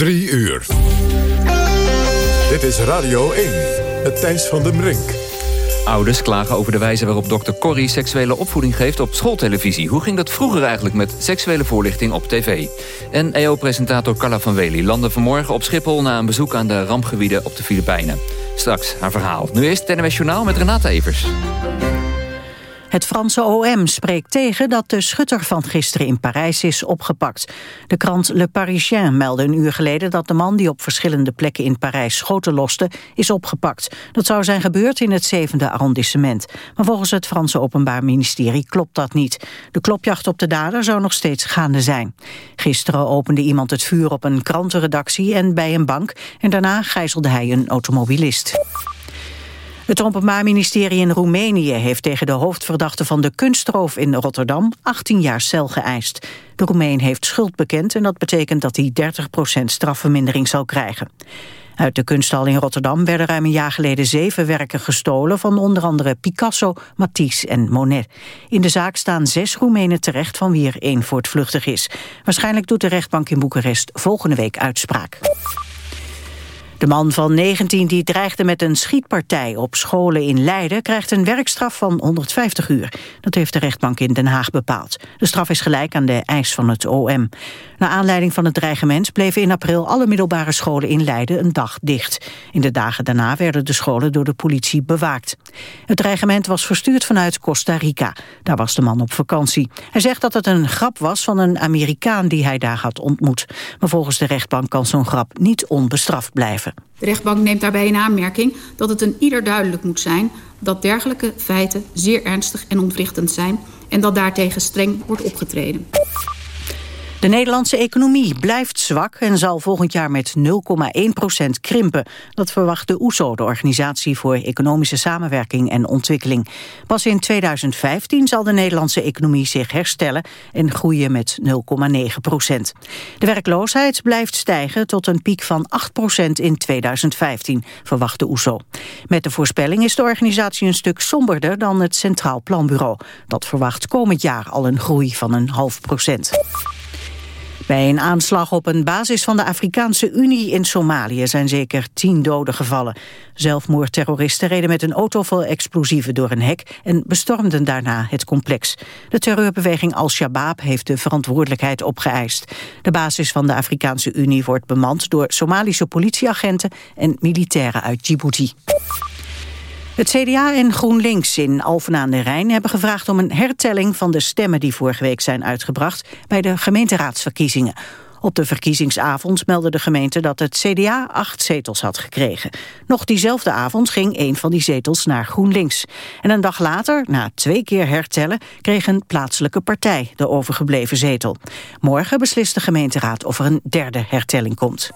3 uur. Dit is Radio 1, het Thijs van den Brink. Ouders klagen over de wijze waarop dokter Corrie seksuele opvoeding geeft op schooltelevisie. Hoe ging dat vroeger eigenlijk met seksuele voorlichting op tv? En EO-presentator Carla van Wely landde vanmorgen op Schiphol... na een bezoek aan de rampgebieden op de Filipijnen. Straks haar verhaal. Nu eerst het NWS Journaal met Renate Evers. Het Franse OM spreekt tegen dat de schutter van gisteren in Parijs is opgepakt. De krant Le Parisien meldde een uur geleden dat de man die op verschillende plekken in Parijs schoten loste, is opgepakt. Dat zou zijn gebeurd in het zevende arrondissement. Maar volgens het Franse Openbaar Ministerie klopt dat niet. De klopjacht op de dader zou nog steeds gaande zijn. Gisteren opende iemand het vuur op een krantenredactie en bij een bank en daarna gijzelde hij een automobilist. Het Openbaar Ministerie in Roemenië heeft tegen de hoofdverdachte van de kunstroof in Rotterdam 18 jaar cel geëist. De Roemeen heeft schuld bekend en dat betekent dat hij 30% strafvermindering zal krijgen. Uit de kunsthal in Rotterdam werden ruim een jaar geleden zeven werken gestolen van onder andere Picasso, Matisse en Monet. In de zaak staan zes Roemenen terecht van wie er één voortvluchtig is. Waarschijnlijk doet de rechtbank in Boekarest volgende week uitspraak. De man van 19 die dreigde met een schietpartij op scholen in Leiden... krijgt een werkstraf van 150 uur. Dat heeft de rechtbank in Den Haag bepaald. De straf is gelijk aan de eis van het OM. Na aanleiding van het dreigement bleven in april... alle middelbare scholen in Leiden een dag dicht. In de dagen daarna werden de scholen door de politie bewaakt. Het dreigement was verstuurd vanuit Costa Rica. Daar was de man op vakantie. Hij zegt dat het een grap was van een Amerikaan die hij daar had ontmoet. Maar volgens de rechtbank kan zo'n grap niet onbestraft blijven. De rechtbank neemt daarbij in aanmerking dat het een ieder duidelijk moet zijn... dat dergelijke feiten zeer ernstig en ontwrichtend zijn... en dat daartegen streng wordt opgetreden. De Nederlandse economie blijft zwak en zal volgend jaar met 0,1% krimpen. Dat verwacht de OESO, de Organisatie voor Economische Samenwerking en Ontwikkeling. Pas in 2015 zal de Nederlandse economie zich herstellen en groeien met 0,9% De werkloosheid blijft stijgen tot een piek van 8% in 2015, verwacht de OESO. Met de voorspelling is de organisatie een stuk somberder dan het Centraal Planbureau. Dat verwacht komend jaar al een groei van een half procent. Bij een aanslag op een basis van de Afrikaanse Unie in Somalië zijn zeker tien doden gevallen. Zelfmoordterroristen reden met een auto vol explosieven door een hek en bestormden daarna het complex. De terreurbeweging Al-Shabaab heeft de verantwoordelijkheid opgeëist. De basis van de Afrikaanse Unie wordt bemand door Somalische politieagenten en militairen uit Djibouti. Het CDA en GroenLinks in Alphen aan de Rijn hebben gevraagd om een hertelling van de stemmen die vorige week zijn uitgebracht bij de gemeenteraadsverkiezingen. Op de verkiezingsavond meldde de gemeente dat het CDA acht zetels had gekregen. Nog diezelfde avond ging een van die zetels naar GroenLinks. En een dag later, na twee keer hertellen, kreeg een plaatselijke partij de overgebleven zetel. Morgen beslist de gemeenteraad of er een derde hertelling komt.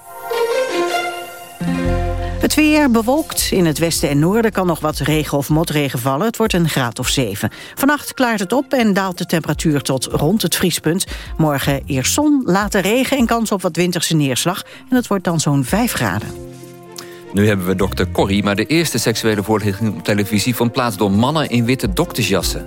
Het weer bewolkt. In het westen en noorden kan nog wat regen of motregen vallen. Het wordt een graad of 7. Vannacht klaart het op en daalt de temperatuur tot rond het vriespunt. Morgen eerst zon, later regen en kans op wat winterse neerslag. En het wordt dan zo'n 5 graden. Nu hebben we dokter Corrie, maar de eerste seksuele voorlichting op televisie... vond plaats door mannen in witte doktersjassen.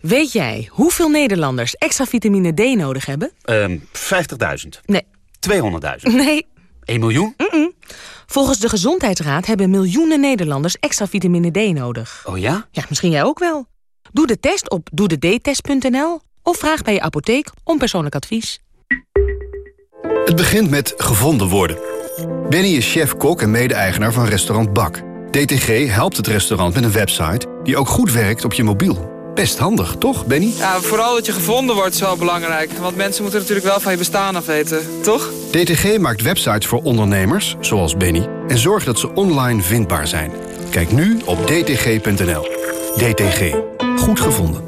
Weet jij hoeveel Nederlanders extra vitamine D nodig hebben? Um, 50.000. Nee. 200.000. Nee. 1 miljoen? Mm -mm. Volgens de Gezondheidsraad hebben miljoenen Nederlanders extra vitamine D nodig. Oh ja? Ja, misschien jij ook wel. Doe de test op doedetest.nl of vraag bij je apotheek om persoonlijk advies. Het begint met gevonden worden. Benny is chef-kok en mede-eigenaar van restaurant Bak. DTG helpt het restaurant met een website die ook goed werkt op je mobiel. Best handig, toch, Benny? Ja, vooral dat je gevonden wordt is wel belangrijk. Want mensen moeten natuurlijk wel van je bestaan af weten, toch? DTG maakt websites voor ondernemers, zoals Benny... en zorgt dat ze online vindbaar zijn. Kijk nu op dtg.nl. DTG. Goed gevonden.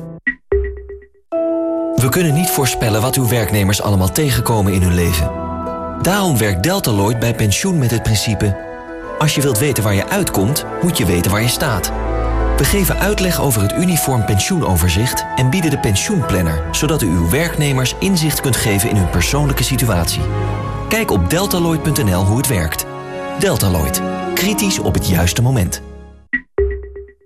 We kunnen niet voorspellen wat uw werknemers allemaal tegenkomen in hun leven. Daarom werkt Deltaloid bij pensioen met het principe... als je wilt weten waar je uitkomt, moet je weten waar je staat. We geven uitleg over het uniform pensioenoverzicht... en bieden de pensioenplanner... zodat u uw werknemers inzicht kunt geven in hun persoonlijke situatie. Kijk op deltaloid.nl hoe het werkt. Deltaloid. Kritisch op het juiste moment.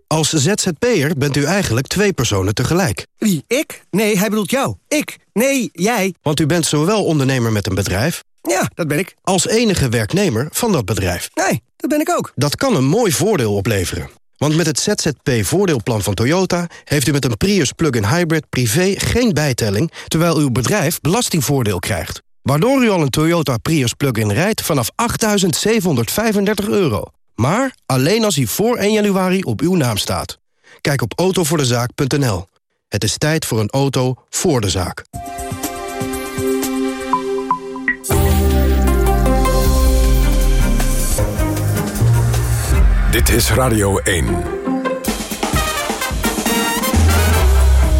Als ZZP'er bent u eigenlijk twee personen tegelijk. Wie, ik? Nee, hij bedoelt jou. Ik? Nee, jij. Want u bent zowel ondernemer met een bedrijf... Ja, dat ben ik. ...als enige werknemer van dat bedrijf. Nee, dat ben ik ook. Dat kan een mooi voordeel opleveren. Want met het ZZP-voordeelplan van Toyota... heeft u met een Prius plug-in hybrid privé geen bijtelling... terwijl uw bedrijf belastingvoordeel krijgt. Waardoor u al een Toyota Prius plug-in rijdt vanaf 8.735 euro. Maar alleen als hij voor 1 januari op uw naam staat. Kijk op autovoordezaak.nl. Het is tijd voor een auto voor de zaak. Dit is Radio 1.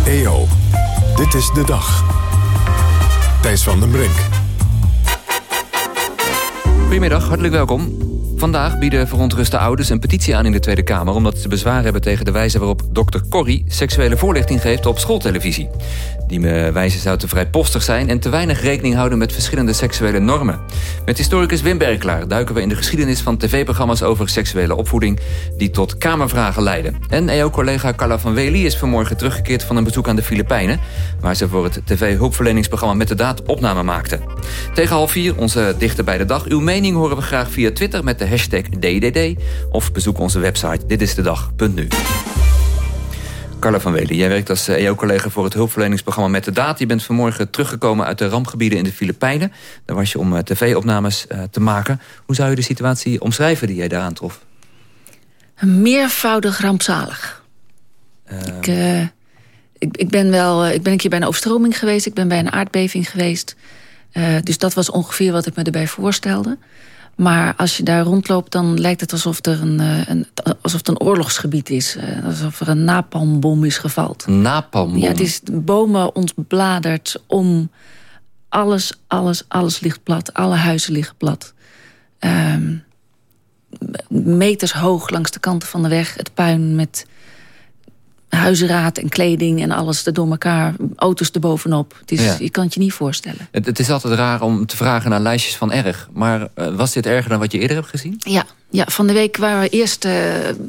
EO, dit is de dag. Thijs van den Brink. Goedemiddag, hartelijk welkom. Vandaag bieden verontruste ouders een petitie aan in de Tweede Kamer... omdat ze bezwaar hebben tegen de wijze waarop dokter Corrie... seksuele voorlichting geeft op schooltelevisie. Die wijze zou te vrijpostig zijn... en te weinig rekening houden met verschillende seksuele normen. Met historicus Wim Berklaar duiken we in de geschiedenis van tv-programma's... over seksuele opvoeding die tot kamervragen leiden. En EO-collega Carla van Wely is vanmorgen teruggekeerd... van een bezoek aan de Filipijnen... waar ze voor het tv-hulpverleningsprogramma Met de Daad opname maakte. Tegen half vier, onze dichter bij de dag. Uw mening horen we graag via Twitter met de hashtag DDD... of bezoek onze website ditisdedag.nu. Carla van Welen, jij werkt als EO-collega voor het hulpverleningsprogramma Met de Daad. Je bent vanmorgen teruggekomen uit de rampgebieden in de Filipijnen. Daar was je om tv-opnames te maken. Hoe zou je de situatie omschrijven die jij daar aantrof? Meervoudig rampzalig. Uh... Ik, uh, ik, ik, ben wel, ik ben een keer bij een overstroming geweest. Ik ben bij een aardbeving geweest. Uh, dus dat was ongeveer wat ik me erbij voorstelde. Maar als je daar rondloopt, dan lijkt het alsof, er een, een, alsof het een oorlogsgebied is. Alsof er een napalmbom is gevald. Napalmbom? Ja, het is bomen ontbladerd om. Alles, alles, alles ligt plat. Alle huizen liggen plat. Um, meters hoog langs de kanten van de weg. Het puin met huizenraad en kleding en alles er door elkaar. Auto's erbovenop. Het is, ja. Je kan het je niet voorstellen. Het, het, is altijd raar om te vragen naar lijstjes van erg. Maar uh, was dit erger dan wat je eerder hebt gezien? Ja, ja van de week waren we eerst... Uh,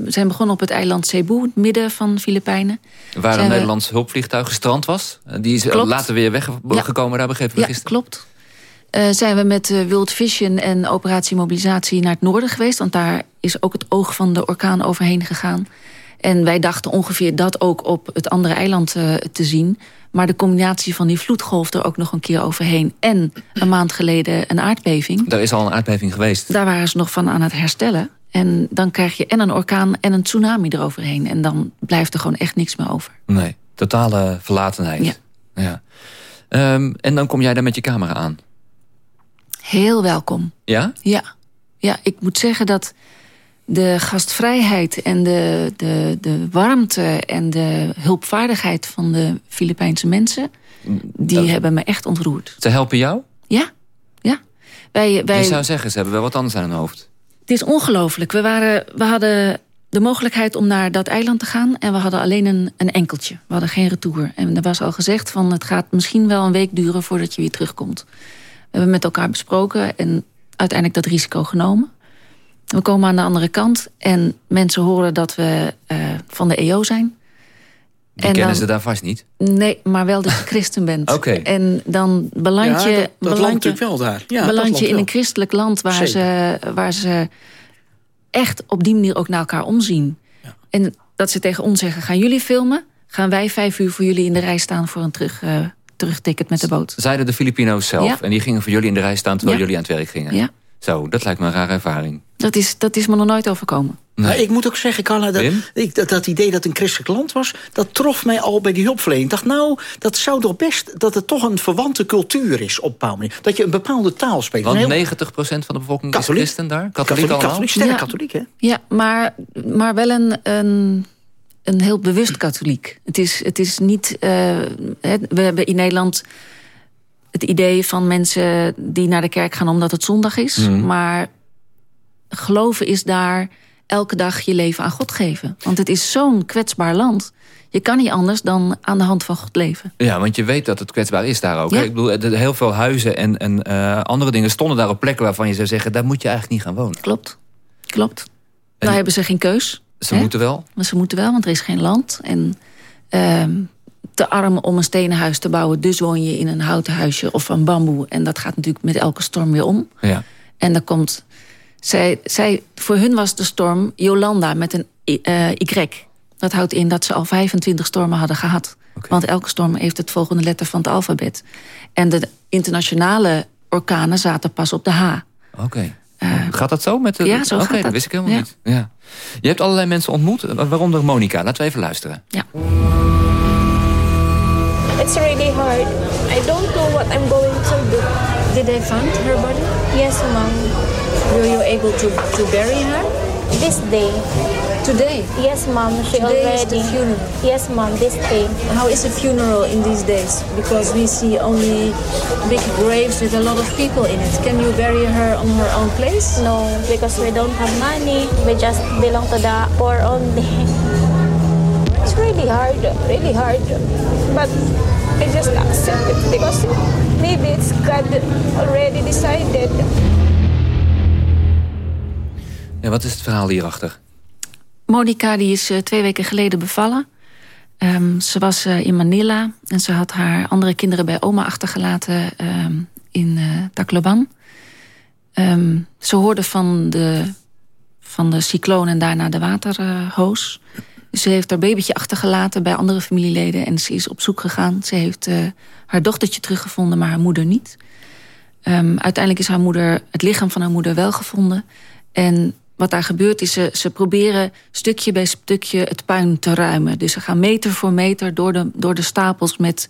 zijn begonnen op het eiland Cebu, midden van Filipijnen. Waar zijn een Nederlands we... hulpvliegtuig gestrand was. Die is klopt. later weer weggekomen, ja. daar begrepen we ja, gisteren. klopt. Zijn we met World Vision en operatie mobilisatie naar het noorden geweest. Want daar is ook het oog van de orkaan overheen gegaan. En wij dachten ongeveer dat ook op het andere eiland uh, te zien. Maar de combinatie van die vloedgolf er ook nog een keer overheen... en een maand geleden een aardbeving. Daar is al een aardbeving geweest. Daar waren ze nog van aan het herstellen. En dan krijg je en een orkaan en een tsunami eroverheen. En dan blijft er gewoon echt niks meer over. Nee, totale verlatenheid. Ja. ja. Um, en dan kom jij daar met je camera aan? Heel welkom. Ja? Ja. Ja, ik moet zeggen dat de gastvrijheid en de, de, de warmte en de hulpvaardigheid van de Filipijnse mensen... die dat... hebben me echt ontroerd. Ze helpen jou? Ja, ja. Wij, wij... Je zou zeggen, ze hebben wel wat anders aan hun hoofd. Het is ongelooflijk. We, waren, we hadden de mogelijkheid om naar dat eiland te gaan... en we hadden alleen een, een enkeltje. We hadden geen retour. En er was al gezegd van het gaat misschien wel een week duren... voordat je weer terugkomt. We hebben met elkaar besproken en uiteindelijk dat risico genomen. We komen aan de andere kant en mensen horen dat we uh, van de EO zijn. Die en kennen dan, ze daar vast niet? Nee, maar wel dat je christen bent. Oké. Okay. En dan beland je, ja, dat, dat beland natuurlijk wel daar. Ja, beland je in wel. een christelijk land waar ze, waar ze echt op die manier ook naar elkaar omzien. Ja. En dat ze tegen ons zeggen, gaan jullie filmen? Gaan wij vijf uur voor jullie in de rij staan voor een terug, uh, terugticket met de boot? Zeiden de Filipino's zelf. Ja. En die gingen voor jullie in de rij staan terwijl Ja. jullie aan het werk gingen. Ja. Zo, dat lijkt me een rare ervaring. Dat is, dat is me nog nooit overkomen. Maar ik moet ook zeggen, Carla, dat, ik, dat, dat idee dat een christelijk land was... dat trof mij al bij die hulpverlening. Ik dacht, nou, dat zou toch best... dat het toch een verwante cultuur is op bepaalde manier. Dat je een bepaalde taal spreekt. Want Een heel- 90% van de bevolking Katholiek. is christen daar? Katholiek, Katholiek, allemaal? katholiek, sterk Ja. katholiek, hè? Ja, maar, maar wel een, een, een heel bewust katholiek. Het is, het is niet... eh, hè, we hebben in Nederland het idee van mensen die naar de kerk gaan omdat het zondag is. Mhm. Maar geloven is daar elke dag je leven aan God geven. Want het is zo'n kwetsbaar land. Je kan niet anders dan aan de hand van God leven. Ja, want je weet dat het kwetsbaar is daar ook. Ja. Ik bedoel, heel veel huizen en, en eh, andere dingen stonden daar op plekken waarvan je zou zeggen... daar moet je eigenlijk niet gaan wonen. Klopt. Klopt. Daar hebben ze geen keus. Ze hè? moeten wel. Maar ze moeten wel, want er is geen land. En ehm, te arm om een stenen huis te bouwen. Dus woon je in een houten huisje of van bamboe. En dat gaat natuurlijk met elke storm weer om. Ja. En dan komt... Zij, zij, voor hun was de storm Jolanda met een eh, Y. Dat houdt in dat ze al 25 stormen hadden gehad. Want elke storm heeft het volgende letter van het alfabet. En de internationale orkanen zaten pas op de H. Oké. gaat dat zo? Met de... Eh, ja, zo gaat dat. dat wist ik helemaal Ja. niet. Ja. Je hebt allerlei mensen ontmoet, waaronder Monica. Laten we even luisteren. Ja. It's really hard. I don't know what I'm going to do. Did they find her body? Yes, mom. Were you able to, to bury her? This day. Today? Yes, mom. She Today is the funeral. Yes, mom. This day. How is a funeral in these days? Because we see only big graves with a lot of people in it. Can you bury her on her own place? No, because we don't have money. We just belong to the poor only. It's really hard, really hard. But I just accept it because maybe it's God already decided. Ja, wat is het verhaal hierachter? Monica die is eh, twee weken geleden bevallen. Ehm, ze was eh, in Manila en ze had haar andere kinderen bij oma achtergelaten ehm, in eh Tacloban. Ehm, ze hoorde van de, van de cycloon en daarna de waterhoos. Ze heeft haar babytje achtergelaten bij andere familieleden en ze is op zoek gegaan. Ze heeft eh, haar dochtertje teruggevonden, maar haar moeder niet. Ehm, uiteindelijk is haar moeder, het lichaam van haar moeder wel gevonden. En wat daar gebeurt is, ze, ze proberen stukje bij stukje het puin te ruimen. Dus ze gaan meter voor meter door de, door de stapels met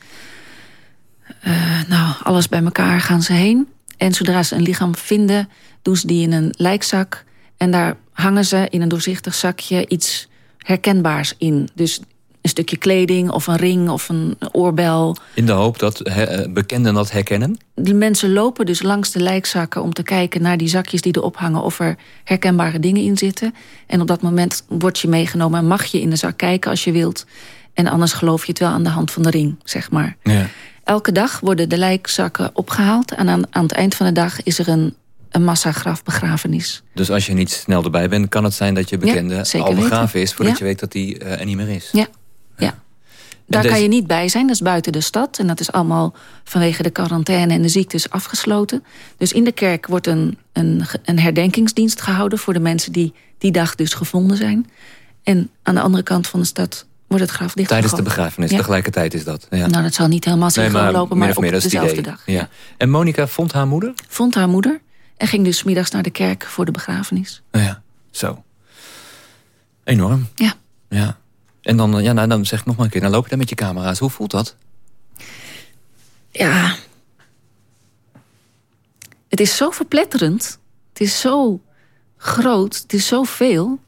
eh, nou, alles bij elkaar gaan ze heen. En zodra ze een lichaam vinden, doen ze die in een lijkzak. En daar hangen ze in een doorzichtig zakje iets herkenbaars in. Dus een stukje kleding of een ring of een oorbel. In de hoop dat he- eh, bekenden dat herkennen? De mensen lopen dus langs de lijkzakken om te kijken naar die zakjes die erop hangen of er herkenbare dingen in zitten. En op dat moment word je meegenomen en mag je in de zak kijken als je wilt. En anders geloof je het wel aan de hand van de ring, zeg maar. Ja. Elke dag worden de lijkzakken opgehaald en aan, aan het eind van de dag is er een, een massagrafbegrafenis. Dus als je niet snel erbij bent, kan het zijn dat je bekende al begraven is... voordat Ja. je weet dat hij eh, er niet meer is. Ja, ja. Daar deze- kan je niet bij zijn, dat is buiten de stad. En dat is allemaal vanwege de quarantaine en de ziektes afgesloten. Dus in de kerk wordt een, een, een herdenkingsdienst gehouden... voor de mensen die die dag dus gevonden zijn. En aan de andere kant van de stad wordt het graf dichtgegooid. Tijdens de begrafenis, Ja. tegelijkertijd is dat. Ja. Nou, dat zal niet helemaal Nee, synchroon lopen, maar op dezelfde idee. dag. Ja. En Monica vond haar moeder? Vond haar moeder en ging dus middags naar de kerk voor de begrafenis. Nou ja, zo. Enorm. Ja. Ja. En dan, eh, ja, nou, dan zeg ik nog maar een keer, dan loop je daar met je camera's. Hoe voelt dat? Ja. Het is zo verpletterend. Het is zo groot. Het is zoveel.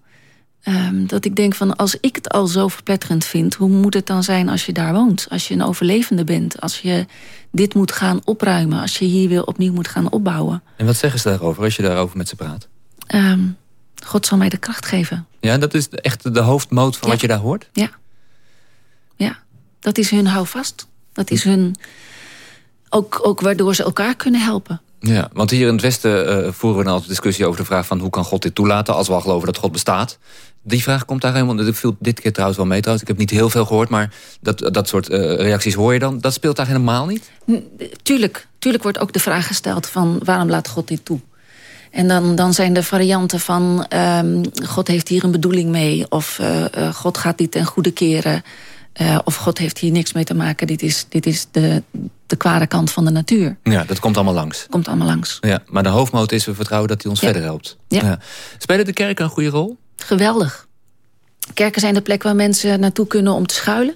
Ehm, dat ik denk van als ik het al zo verpletterend vind... hoe moet het dan zijn als je daar woont? Als je een overlevende bent. Als je dit moet gaan opruimen. Als je hier weer opnieuw moet gaan opbouwen. En wat zeggen ze daarover als je daarover met ze praat? Ehm, God zal mij de kracht geven. Ja, dat is echt de hoofdmoot van Ja. wat je daar hoort? Ja. Ja, dat is hun houvast. Dat is hun... Ook, ook waardoor ze elkaar kunnen helpen. Ja, want hier in het Westen eh, voeren we dan altijd discussie over de vraag van... hoe kan God dit toelaten als we al geloven dat God bestaat? Die vraag komt daar helemaal... Dat viel dit keer trouwens wel mee trouwens. Ik heb niet heel veel gehoord, maar dat, dat soort eh, reacties hoor je dan. Dat speelt daar helemaal niet? N- Tuurlijk, tuurlijk wordt ook de vraag gesteld van waarom laat God dit toe? En dan, dan zijn de varianten van ehm, God heeft hier een bedoeling mee... of eh, eh, God gaat dit ten goede keren... eh, of God heeft hier niks mee te maken. Dit is, dit is de, de kwade kant van de natuur. Ja, dat komt allemaal langs. Komt allemaal langs. Ja, maar de hoofdmoot is we vertrouwen dat hij ons Ja. verder helpt. Ja. Spelen de kerken een goede rol? Geweldig. Kerken zijn de plek waar mensen naartoe kunnen om te schuilen.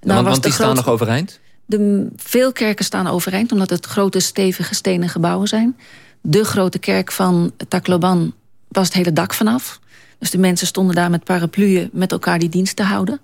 Nou want was want de die staan nog overeind? De, veel kerken staan overeind, omdat het grote, stevige stenen gebouwen zijn. De grote kerk van Tacloban was het hele dak vanaf. Dus de mensen stonden daar met parapluën met elkaar die dienst te houden.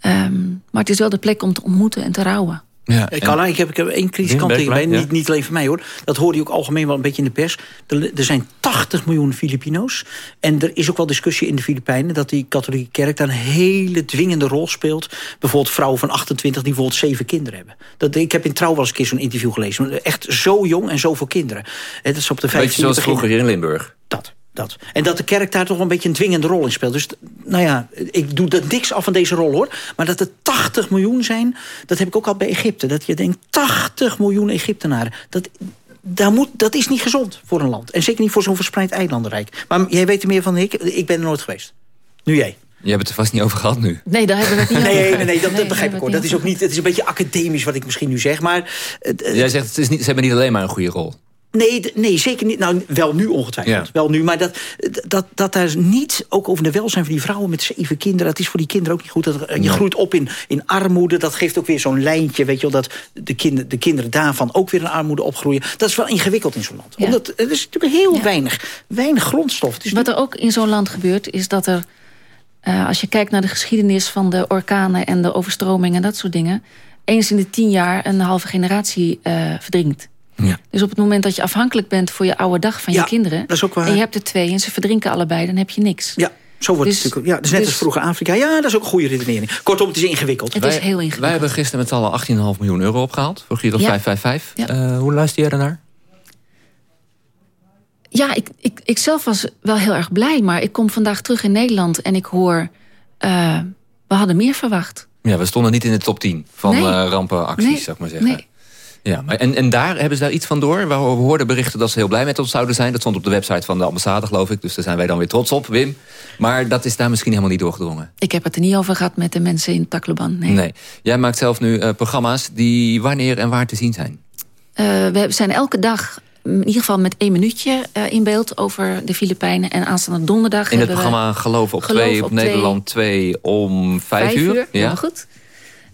Ehm, maar het is wel de plek om te ontmoeten en te rouwen. Ja, ik, kan, ik, heb, ik heb één kritische kant tegen mij. Niet, niet alleen van mij hoor. Dat hoorde je ook algemeen wel een beetje in de pers. Er, er, zijn 80 miljoen Filipino's. En er is ook wel discussie in de Filipijnen... dat die katholieke kerk daar een hele dwingende rol speelt. Bijvoorbeeld vrouwen van 28 die bijvoorbeeld zeven kinderen hebben. Dat, ik heb in Trouw wel eens een keer zo'n interview gelezen. Echt zo jong en zoveel kinderen. Dat is op de Beetje zoals vroeger hier in Limburg. Dat. Dat. En dat de kerk daar toch een beetje een dwingende rol in speelt. Dus nou ja, ik doe dat niks af van deze rol hoor. Maar dat er 80 miljoen zijn, dat heb ik ook al bij Egypte. Dat je denkt, 80 miljoen Egyptenaren. Dat, daar moet, dat is niet gezond voor een land. En zeker niet voor zo'n verspreid eilandenrijk. Maar jij weet er meer van dan ik. Ik ben er nooit geweest. Nu jij. Je hebt het er vast niet over gehad nu. Nee, daar hebben we het niet nee, over. Nee, nee, dat, dat begrijp ik hoor. Dat is ook niet, het is een beetje academisch wat ik misschien nu zeg. Maar, Jij zegt, het is niet, ze hebben niet alleen maar een goede rol. Nee, nee, zeker niet. Nou, wel nu ongetwijfeld. Wel nu, maar dat, dat, dat daar niet, ook over de welzijn van die vrouwen met zeven kinderen... dat is voor die kinderen ook niet goed. Dat, je groeit op in, in armoede, dat geeft ook weer zo'n lijntje... weet je wel, dat de, kinder, de kinderen daarvan ook weer in armoede opgroeien. Dat is wel ingewikkeld in zo'n land. Ja. Omdat er is natuurlijk heel weinig, weinig grondstof. Wat er ook in zo'n land gebeurt, is dat er... Uh, als je kijkt naar de geschiedenis van de orkanen en de overstromingen en dat soort dingen... eens in de tien jaar een halve generatie uh, verdrinkt. Ja. Dus op het moment dat je afhankelijk bent voor je oude dag van ja, je kinderen... Dat is ook waar. en je hebt er twee en ze verdrinken allebei, dan heb je niks. Ja, zo wordt dus, het natuurlijk. Ja, dus net dus, als vroeger Afrika. Ja, dat is ook een goede redenering. Kortom, het is ingewikkeld. Het wij, is heel ingewikkeld. Wij hebben gisteren met z'n allen 18,5 miljoen euro opgehaald. Voor Giro Ja. 555. Ja. Uh, hoe luister jij daarnaar? Ja, ik, ik, ik zelf was wel heel erg blij. Maar ik kom vandaag terug in Nederland en ik hoor... Uh, we hadden meer verwacht. Ja, we stonden niet in de top 10 van Nee. uh, rampenacties, Nee. zeg maar zeggen. Nee. Ja, maar en, en daar hebben ze daar iets van door? We hoorden berichten dat ze heel blij met ons zouden zijn. Dat stond op de website van de ambassade, geloof ik. Dus daar zijn wij dan weer trots op, Wim. Maar dat is daar misschien helemaal niet doorgedrongen. Ik heb het er niet over gehad met de mensen in Tacloban. Nee. Nee. Jij maakt zelf nu uh, programma's die wanneer en waar te zien zijn. Uh, we zijn elke dag in ieder geval met één minuutje uh, in beeld over de Filipijnen. En aanstaande donderdag In het programma Geloof op Geloof 2 op, op Nederland 2 om 5 vijf uur. uur. Ja, goed.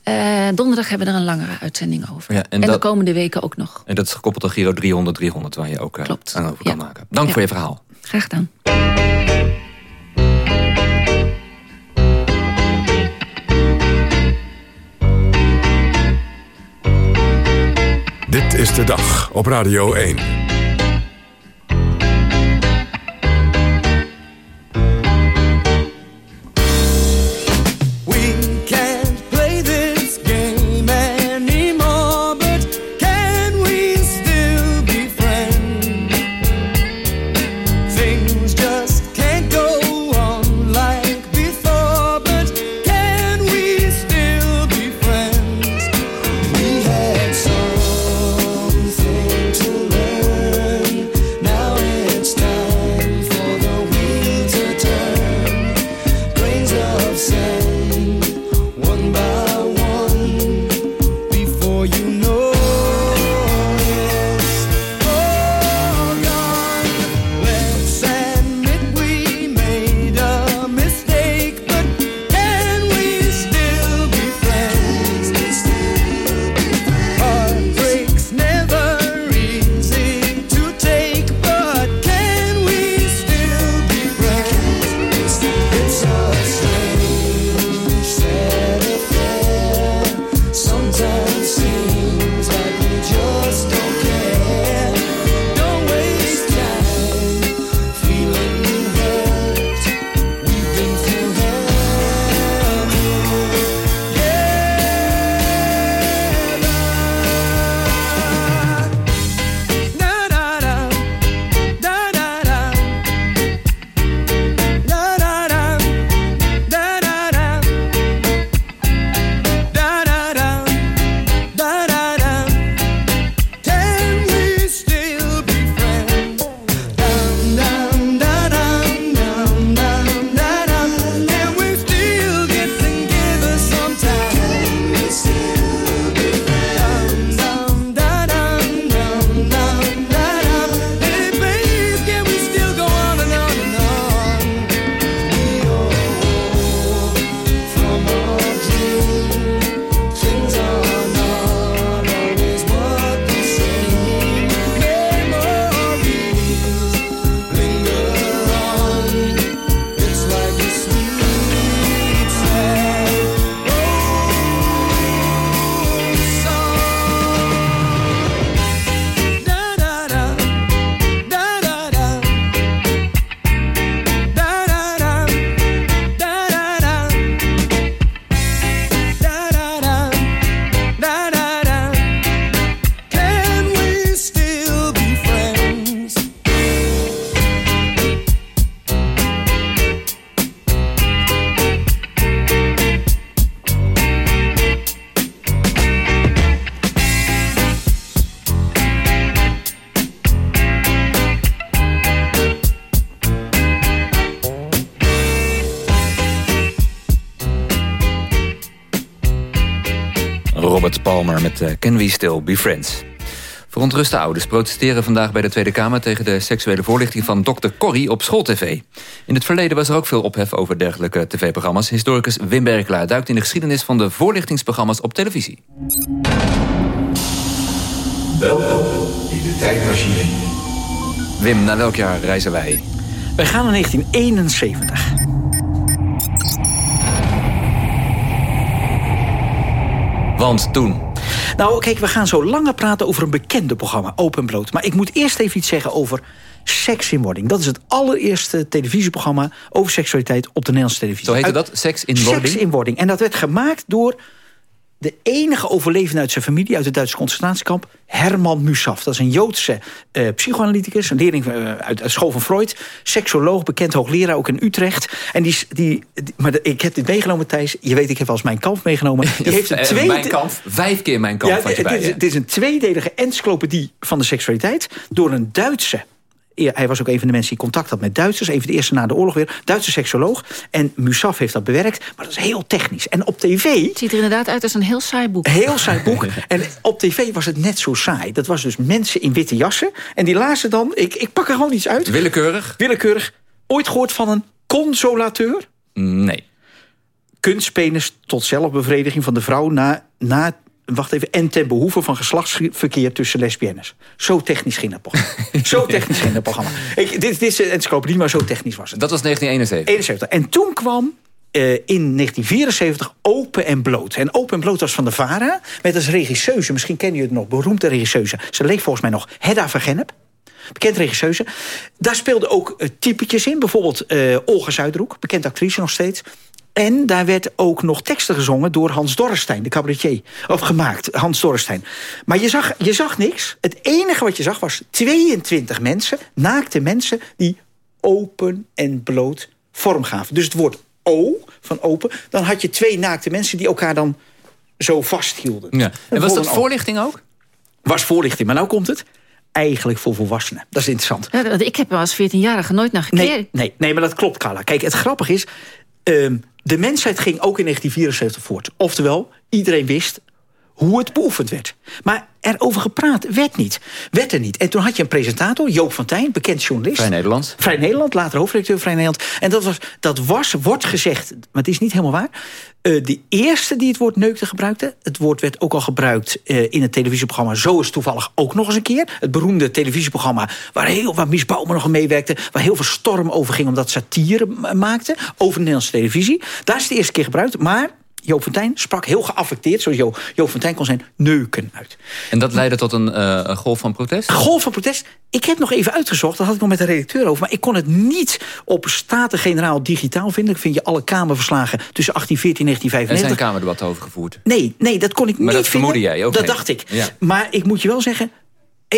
Uh, donderdag hebben we er een langere uitzending over. Ja, en dat- de komende weken ook nog. En dat is gekoppeld aan Giro 300 300, waar je ook uh, Klopt. aan over kan Ja. maken. Dank Ja. voor je verhaal. Graag gedaan. Dit is de dag op Radio 1. Robert Palmer met uh, Can We Still Be Friends. Verontruste ouders protesteren vandaag bij de Tweede Kamer... tegen de seksuele voorlichting van Dr. Corrie op schooltv. In het verleden was er ook veel ophef over dergelijke tv-programma's. Historicus Wim Berklaar duikt in de geschiedenis... van de voorlichtingsprogramma's op televisie. Welkom in de tijdmachine. Wim, naar welk jaar reizen wij? Wij gaan naar 1971. Want toen... Nou, kijk, we gaan zo langer praten over een bekende programma, Open Bloot. Maar ik moet eerst even iets zeggen over Seks in Wording. Dat is het allereerste televisieprogramma over seksualiteit op de Nederlandse televisie. Zo heette dat? Seks in Wording? Seks in Wording. En dat werd gemaakt door de enige overlevende uit zijn familie... uit het Duitse concentratiekamp, Herman Musaf. Dat is een Joodse uh, psychoanalyticus, een leerling uh, uit, de school van Freud... seksoloog, bekend hoogleraar, ook in Utrecht. En die, die, maar ik heb dit meegenomen, Thijs. Je weet, ik heb wel eens Mijn Kamp meegenomen. Die heeft een twee... Mijn Kamp, vijf keer Mijn Kamp ja, je bij, dit, is een tweedelige encyclopedie van de seksualiteit... door een Duitse hij was ook een van de mensen die contact had met Duitsers. Even de eerste na de oorlog weer. Duitse seksoloog. En Musaf heeft dat bewerkt. Maar dat is heel technisch. En op tv... Het ziet er inderdaad uit als een heel saai boek. Heel saai boek. en op tv was het net zo saai. Dat was dus mensen in witte jassen. En die lazen dan... Ik, ik pak er gewoon iets uit. Willekeurig? Willekeurig. Ooit gehoord van een consolateur? Nee. Kunstpenis tot zelfbevrediging van de vrouw na, na wacht even, en ten behoeve van geslachtsverkeer tussen lesbiennes. Zo technisch ging dat programma. zo technisch ging dat programma. Ik, dit, dit is een encyclopedie, maar zo technisch was het. Dat was 1971? 71. En toen kwam uh, in 1974 Open en Bloot. En Open en Bloot was van de VARA, met als regisseuse, misschien kennen jullie het nog, beroemde regisseuse. Ze leek volgens mij nog Hedda Vergennep. Bekend regisseuse. Daar speelden ook uh, typetjes in. Bijvoorbeeld uh, Olga Zuidroek, bekend actrice nog steeds. En daar werd ook nog teksten gezongen door Hans Dorrestein, de cabaretier. Of gemaakt, Hans Dorrestein. Maar je zag, je zag niks. Het enige wat je zag was 22 mensen, naakte mensen... die open en bloot vorm gaven. Dus het woord O van open. Dan had je twee naakte mensen die elkaar dan zo vasthielden. Ja. En was dat voorlichting ook? Was voorlichting, maar nou komt het eigenlijk voor volwassenen. Dat is interessant. Ja, ik heb er als 14-jarige nooit naar gekeken. Nee, nee, nee, maar dat klopt, Carla. Kijk, het grappige is... Ehm, de mensheid ging ook in 1974 voort. Oftewel, iedereen wist hoe het beoefend werd. Maar erover gepraat werd niet. Werd er niet. En toen had je een presentator, Joop van Tijn, bekend journalist. Vrij Nederland. Vrij Nederland, later hoofdredacteur Vrij Nederland. En dat was, dat was, wordt gezegd, maar het is niet helemaal waar... Uh, de eerste die het woord neukte gebruikte. Het woord werd ook al gebruikt uh, in het televisieprogramma Zo is toevallig ook nog eens een keer. Het beroemde televisieprogramma waar, heel, waar Mies Bouwman nog aan meewerkte. Waar heel veel storm over ging omdat satire maakte. Over de Nederlandse televisie. Daar is het de eerste keer gebruikt. Maar Joop Tijn sprak heel geaffecteerd, zoals Jo, Joop Tijn kon zijn, neuken uit. En dat leidde tot een, uh, een golf van protest? Een golf van protest? Ik heb nog even uitgezocht, dat had ik nog met de redacteur over... maar ik kon het niet op Staten-Generaal digitaal vinden. Ik vind je alle Kamerverslagen tussen 1814 en 1995. Er zijn Kamerdebatten over gevoerd? Nee, nee, dat kon ik maar niet dat vermoedde jij ook? Dat dacht ik. Ja. Maar ik moet je wel zeggen,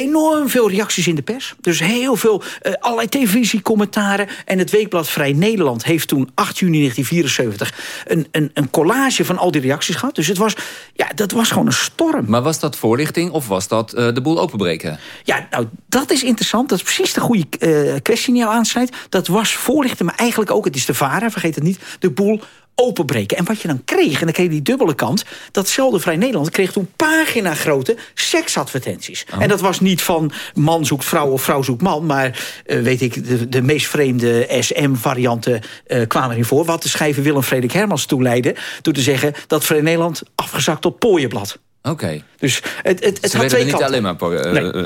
enorm veel reacties in de pers. Dus heel veel, uh, allerlei televisiecommentaren. En het Weekblad Vrij Nederland heeft toen 8 juni 1974... Een, een, een collage van al die reacties gehad. Dus het was, ja, dat was gewoon een storm. Maar was dat voorlichting of was dat uh, de boel openbreken? Ja, nou, dat is interessant. Dat is precies de goede uh, kwestie die jou aansluit. Dat was voorlichten, maar eigenlijk ook, het is de VARA, vergeet het niet... de boel openbreken. En wat je dan kreeg, en dan kreeg je die dubbele kant... datzelfde Vrij Nederland kreeg toen pagina grote seksadvertenties. Oh. En dat was niet van man zoekt vrouw of vrouw zoekt man... maar uh, weet ik, de, de meest vreemde SM-varianten uh, kwamen erin voor... wat de schrijver Willem Frederik Hermans toeleidde... door te zeggen dat Vrij Nederland afgezakt tot pooienblad. Oké. Okay. Dus het, het, had twee niet alleen maar uh, nee. uh,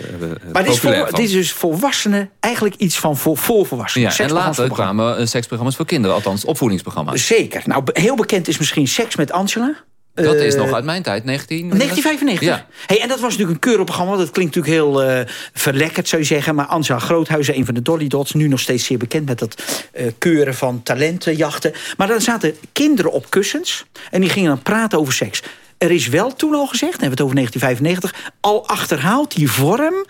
Maar dit is, voor, dit is dus volwassenen eigenlijk iets van voor, volwassenen. Ja, en later kwamen seksprogramma's voor kinderen, althans opvoedingsprogramma's. Zeker. Nou, heel bekend is misschien Seks met Angela. Dat is nog uit mijn tijd, 19... 1995. Ja. Hey, en dat was natuurlijk een keurprogramma. Dat klinkt natuurlijk heel uh, verlekkerd, zou je zeggen. Maar Angela Groothuizen, een van de Dolly Dots... nu nog steeds zeer bekend met dat uh, keuren van talentenjachten. Maar dan zaten kinderen op kussens. En die gingen dan praten over seks. Er is wel toen al gezegd, hebben we het over 1995... al achterhaald die vorm,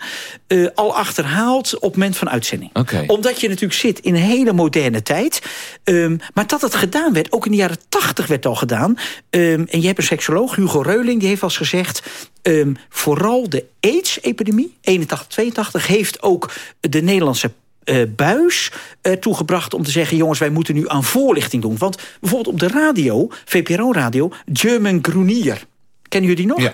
uh, al achterhaald op het moment van uitzending. Okay. Omdat je natuurlijk zit in een hele moderne tijd. Um, maar dat het gedaan werd, ook in de jaren 80 werd al gedaan. Um, en je hebt een seksoloog, Hugo Reuling, die heeft al eens gezegd... Um, vooral de AIDS-epidemie, 81, 82, heeft ook de Nederlandse uh, buis uh, toegebracht om te zeggen... jongens, wij moeten nu aan voorlichting doen. Want bijvoorbeeld op de radio, VPRO-radio, German Grunier. Kennen jullie die nog?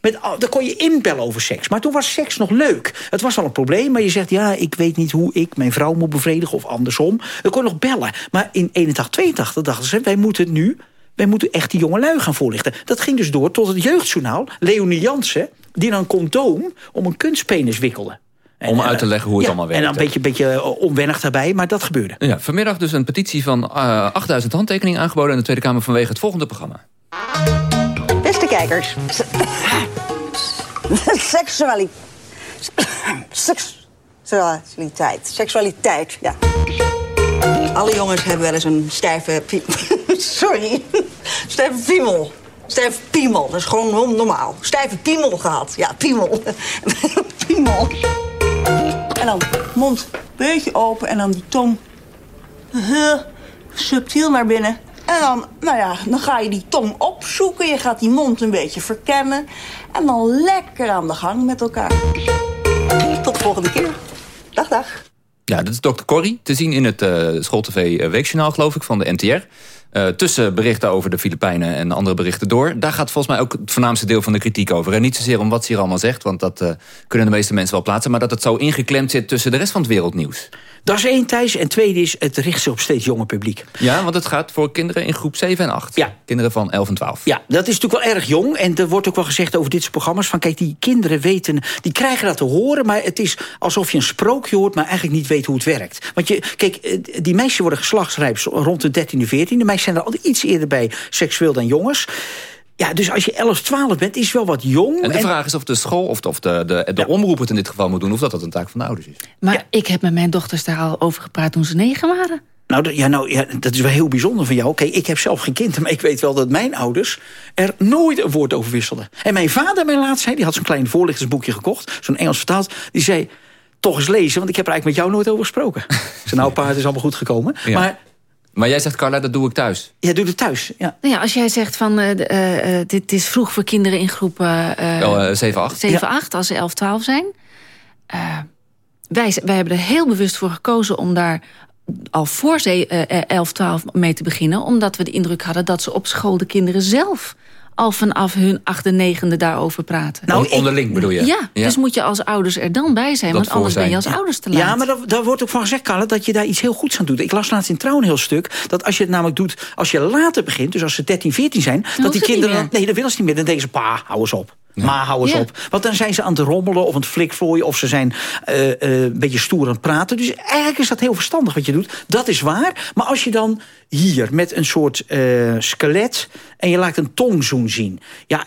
Met, al- dan kon je inbellen over seks. Maar toen was seks nog leuk. Het was al een probleem, maar je zegt... ja, ik weet niet hoe ik mijn vrouw moet bevredigen of andersom. Dan kon je nog bellen. Maar in 81, 82 dachten ze... wij moeten nu... wij moeten echt die jonge lui gaan voorlichten. Dat ging dus door tot het jeugdjournaal. Leonie Jansen, die dan condoom om een kunstpenis wikkelde. Om uit te leggen hoe het allemaal En werkt. dan een beetje, beetje eh, onwennig daarbij, maar dat gebeurde. Ja, vanmiddag dus een petitie van eh 8000 handtekeningen aangeboden... in de Tweede Kamer vanwege het volgende programma. Beste kijkers. Seksualiteit. Seksualiteit. Seksualiteit, ja. Alle jongens hebben wel eens een stijve... Sorry. Stijve piemel. Stijve piemel. Dat is gewoon normaal. Stijve piemel gehad. Ja, piemel. piemel. En dan mond een beetje open en dan die tong subtiel naar binnen. En dan, nou ja, dan ga je die tong opzoeken. Je gaat die mond een beetje verkennen. En dan lekker aan de gang met elkaar. Tot de volgende keer. Dag, dag. Ja, dat is Dr. Corrie, te zien in het eh schooltv eh, Weekjournaal, geloof ik, van de NTR. Eh, tussen berichten over de Filipijnen en andere berichten door. Daar gaat volgens mij ook het voornaamste deel van de kritiek over. En niet zozeer om wat ze hier allemaal zegt, want dat eh, kunnen de meeste mensen wel plaatsen. Maar dat het zo ingeklemd zit tussen de rest van het wereldnieuws. Dat is één, Thijs. En tweede is, het richt zich op steeds jonger publiek. Ja, want het gaat voor kinderen in groep 7 en 8. Ja. Kinderen van 11 en 12. Ja, dat is natuurlijk wel erg jong. En er wordt ook wel gezegd over dit soort programma's... van kijk, die kinderen weten, die krijgen dat te horen... maar het is alsof je een sprookje hoort... maar eigenlijk niet weet hoe het werkt. Want je, kijk, eh, die meisjes worden geslachtsrijp rond de 13e, 14e. De meisjes zijn er altijd iets eerder bij seksueel dan jongens. Ja, dus als je 11, 12 bent, is wel wat jong. En de vraag is of de school of de, of de, de, de omroep het in dit geval moet doen... of dat dat een taak van de ouders is. Maar ik heb met mijn dochters daar al over gepraat toen ze negen waren. Nou, dat- ja, nou ja, dat is wel heel bijzonder van jou. Oké, ik heb zelf geen kind, maar ik weet wel dat mijn ouders... er nooit een woord over wisselden. En mijn vader, mijn laatst zei, die had zo'n klein voorlichtersboekje gekocht... zo'n Engels vertaald, die zei... toch eens lezen, want ik heb er eigenlijk met jou nooit over gesproken. Zijn nou, pa, het is allemaal goed gekomen. Ja. Maar Maar jij zegt, Carla, dat doe ik thuis. jij doet het thuis, ja. Nou ja, als jij zegt van eh, eh, eh, dit is vroeg voor kinderen in groep Oh, eh, 7, 8. 7, 8, als ze 11, 12 zijn. Wij, wij hebben er heel bewust voor gekozen om daar al voor ze, eh, 11, 12 mee te beginnen. Omdat we de indruk hadden dat ze op school de kinderen zelf al vanaf hun achtste, negende daarover praten. Nou, onderling bedoel je? Ja, dus moet je als ouders er dan bij zijn, Dat want anders ben je als ouders te laat. Ja, maar daar, daar wordt ook van gezegd, Kalle, dat je daar iets heel goeds aan doet. Ik las laatst in Trouw een heel stuk, dat als je het namelijk doet... als je later begint, dus als ze 13, 14 zijn... dat die kinderen... Nee, dat willen ze niet meer. Dan denken ze, pa, hou eens op. Ma, hou eens Ja. op. Want dan zijn ze aan het rommelen of aan het flikvlooien... of ze zijn eh, eh, een beetje stoer aan het praten. Dus eigenlijk is dat heel verstandig wat je doet. Dat is waar. Maar als je dan hier met een soort eh, skelet... en je laat een tongzoen zien... ja,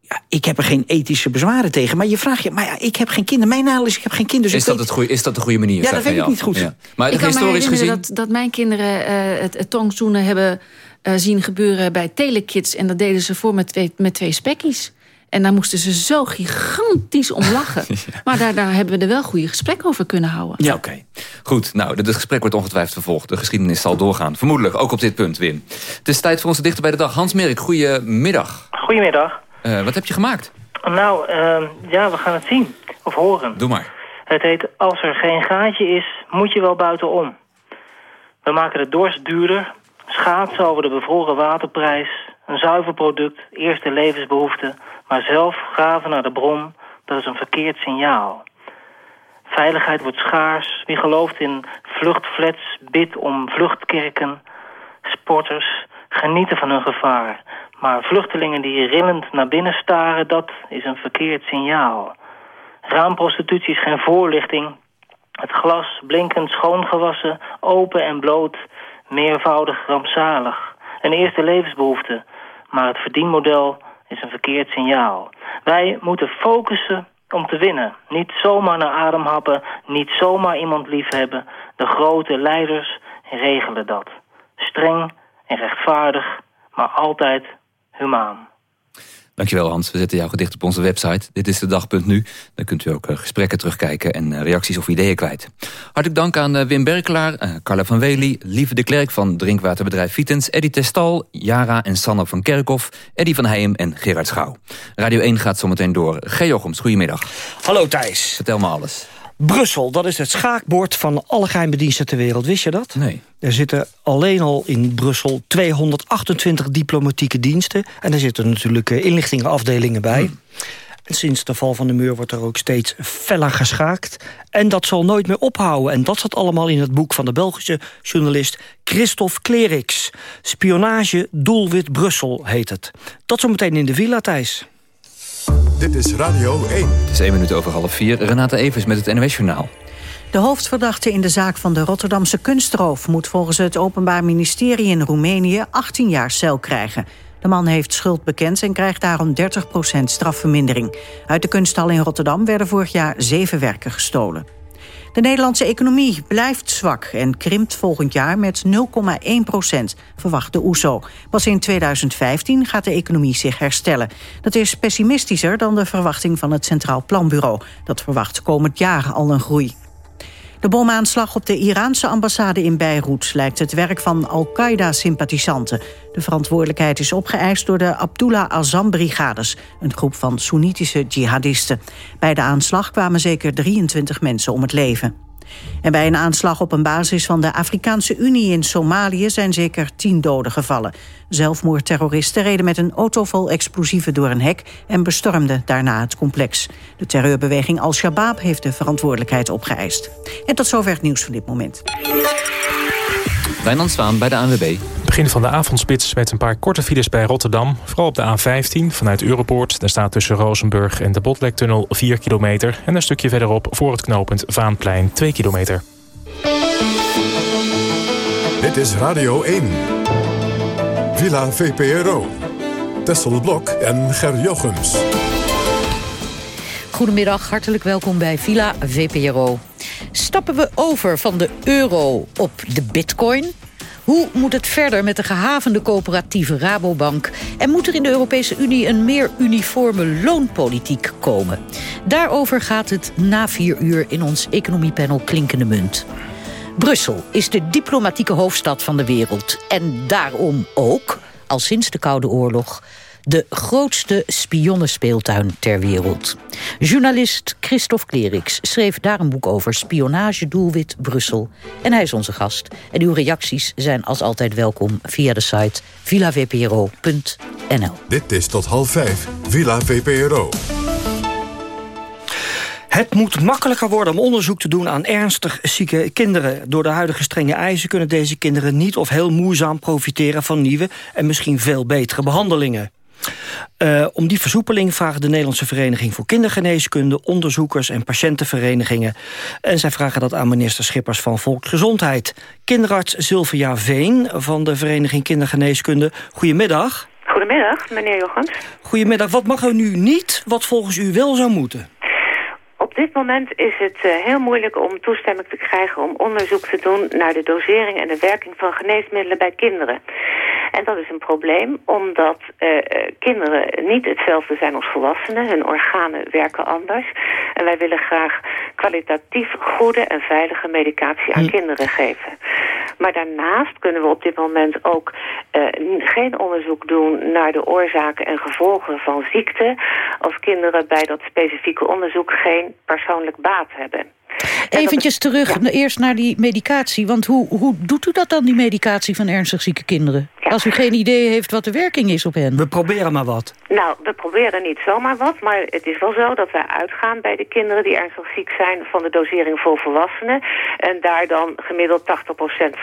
ja, ik heb er geen ethische bezwaren tegen. Maar je vraagt je, maar ja, ik heb geen kinderen. Mijn nadeel is, ik heb geen kinderen. dus Is dat, weet- het goeie, is dat de goede manier? Ja, dat weet ik niet goed. Ja. Maar ik kan me historisch herinneren gezien... dat, dat mijn kinderen eh, het, het tongzoenen hebben eh, zien gebeuren bij Telekids. En dat deden ze voor met twee, met twee spekkies. En daar moesten ze zo gigantisch om lachen. Maar daar, daar hebben we er wel goede gesprekken over kunnen houden. Ja, oké. Goed, nou, het gesprek wordt ongetwijfeld vervolgd. De geschiedenis zal doorgaan. Vermoedelijk, ook op dit punt, Wim. Het is tijd voor onze dichter bij de dag. Hans Merk, goedemiddag. Goedemiddag. Eh wat heb je gemaakt? Nou, ehm, ja, we gaan het zien. Of horen. Doe maar. Het heet Als er geen gaatje is, moet je wel buitenom. We maken de dorst duurder. Schaatsen over de bevroren waterprijs. Een zuiver product, eerste levensbehoefte. Maar zelf graven naar de bron, dat is een verkeerd signaal. Veiligheid wordt schaars. Wie gelooft in vluchtflats, bidt om vluchtkerken. Sporters genieten van hun gevaar. Maar vluchtelingen die rillend naar binnen staren, dat is een verkeerd signaal. Raamprostitutie is geen voorlichting. Het glas blinkend schoongewassen, open en bloot, meervoudig rampzalig. Een eerste levensbehoefte, maar het verdienmodel is een verkeerd signaal. Wij moeten focussen om te winnen. Niet zomaar naar adem happen, niet zomaar iemand liefhebben. De grote leiders regelen dat. Streng en rechtvaardig, maar altijd humaan. Dankjewel Hans, we zetten jouw gedicht op onze website. Dit is de dag.nu. Daar kunt u ook eh, gesprekken terugkijken en eh, reacties of ideeën kwijt. Hartelijk dank aan eh, Wim Berkelaar, Carla van Wely... Lieve de Klerk van drinkwaterbedrijf Vitens... Eddie Testal, Jara en Sanne van Kerkhoff... Eddie van Heijem en Gerard Schouw. Radio 1 gaat zometeen door. G. Jochems, goedemiddag. Hallo Thijs. Vertel me alles. Brussel, dat is het schaakbord van alle geheime diensten ter wereld. Wist je dat? Nee. Er zitten alleen al in Brussel 228 diplomatieke diensten. En er zitten natuurlijk eh, inlichtingenafdelingen bij. En sinds de val van de muur wordt er ook steeds feller geschaakt. En dat zal nooit meer ophouden. En dat zat allemaal in het boek van de Belgische journalist Christophe Cleriks. Spionage Doelwit Brussel heet het. Dat zometeen in de Villa, Thijs. Dit is Radio 1. Het is één minuut over half vier. Renate Evers met het NOS Journaal. De hoofdverdachte in de zaak van de Rotterdamse kunstroof... moet volgens het Openbaar Ministerie in Roemenië 18 jaar cel krijgen. De man heeft schuld bekend en krijgt daarom 30% strafvermindering. Uit de kunsthal in Rotterdam werden vorig jaar zeven werken gestolen. De Nederlandse economie blijft zwak en krimpt volgend jaar met 0,1 procent, verwacht de OESO. Pas in 2015 gaat de economie zich herstellen. Dat is pessimistischer dan de verwachting van het Centraal Planbureau. Dat verwacht komend jaar al een groei. De bomaanslag op de Iraanse ambassade in Beirut lijkt het werk van Al-Qaeda-sympathisanten. De verantwoordelijkheid is opgeëist door de Abdullah Azam-brigades, een groep van Soenitische jihadisten. Bij de aanslag kwamen zeker 23 mensen om het leven. En bij een aanslag op een basis van de Afrikaanse Unie in Somalië zijn zeker tien doden gevallen. Zelfmoordterroristen reden met een auto vol explosieven door een hek en bestormden daarna het complex. De terreurbeweging Al-Shabaab heeft de verantwoordelijkheid opgeëist. En tot zover het nieuws van dit moment. Wijnand Zwaan bij de ANWB. Begin van de avondspits met een paar korte files bij Rotterdam. Vooral op de A15 vanuit Europoort. Daar staat tussen Rozenburg en de Botlektunnel 4 kilometer. En een stukje verderop voor het knooppunt Vaanplein 2 kilometer. Dit is Radio 1. Villa VPRO. Tessel Blok en Ger Jochems. Goedemiddag, hartelijk welkom bij Villa VPRO. Stappen we over van de euro op de bitcoin? Hoe moet het verder met de gehavende coöperatieve Rabobank? En moet er in de Europese Unie een meer uniforme loonpolitiek komen? Daarover gaat het na vier uur in ons economiepanel Klinkende Munt. Brussel is de diplomatieke hoofdstad van de wereld. En daarom ook, al sinds de Koude Oorlog de grootste spionnenspeeltuin ter wereld. Journalist Christophe Kleriks schreef daar een boek over... Spionage Doelwit Brussel. En hij is onze gast. En uw reacties zijn als altijd welkom via de site villavpro.nl. Dit is tot half vijf, Villa VPRO. Het moet makkelijker worden om onderzoek te doen aan ernstig zieke kinderen. Door de huidige strenge eisen kunnen deze kinderen niet of heel moeizaam profiteren van nieuwe en misschien veel betere behandelingen. Uh, om die versoepeling vragen de Nederlandse Vereniging voor Kindergeneeskunde... onderzoekers en patiëntenverenigingen. En zij vragen dat aan minister Schippers van Volksgezondheid. Kinderarts Sylvia Veen van de Vereniging Kindergeneeskunde. Goedemiddag. Goedemiddag, meneer Jochens. Goedemiddag. Wat mag er nu niet, wat volgens u wel zou moeten? Op dit moment is het uh, heel moeilijk om toestemming te krijgen om onderzoek te doen naar de dosering en de werking van geneesmiddelen bij kinderen. En dat is een probleem omdat uh, kinderen niet hetzelfde zijn als volwassenen. Hun organen werken anders. En wij willen graag kwalitatief goede en veilige medicatie aan kinderen geven. Maar daarnaast kunnen we op dit moment ook uh, geen onderzoek doen naar de oorzaken en gevolgen van ziekte als kinderen bij dat specifieke onderzoek geen persoonlijk baat hebben. Eventjes terug ja. eerst naar die medicatie. Want hoe, hoe doet u dat dan, die medicatie van ernstig zieke kinderen? Ja. Als u geen idee heeft wat de werking is op hen. We proberen maar wat. Nou, we proberen niet zomaar wat. Maar het is wel zo dat wij uitgaan bij de kinderen die ernstig ziek zijn... van de dosering voor volwassenen. En daar dan gemiddeld 80%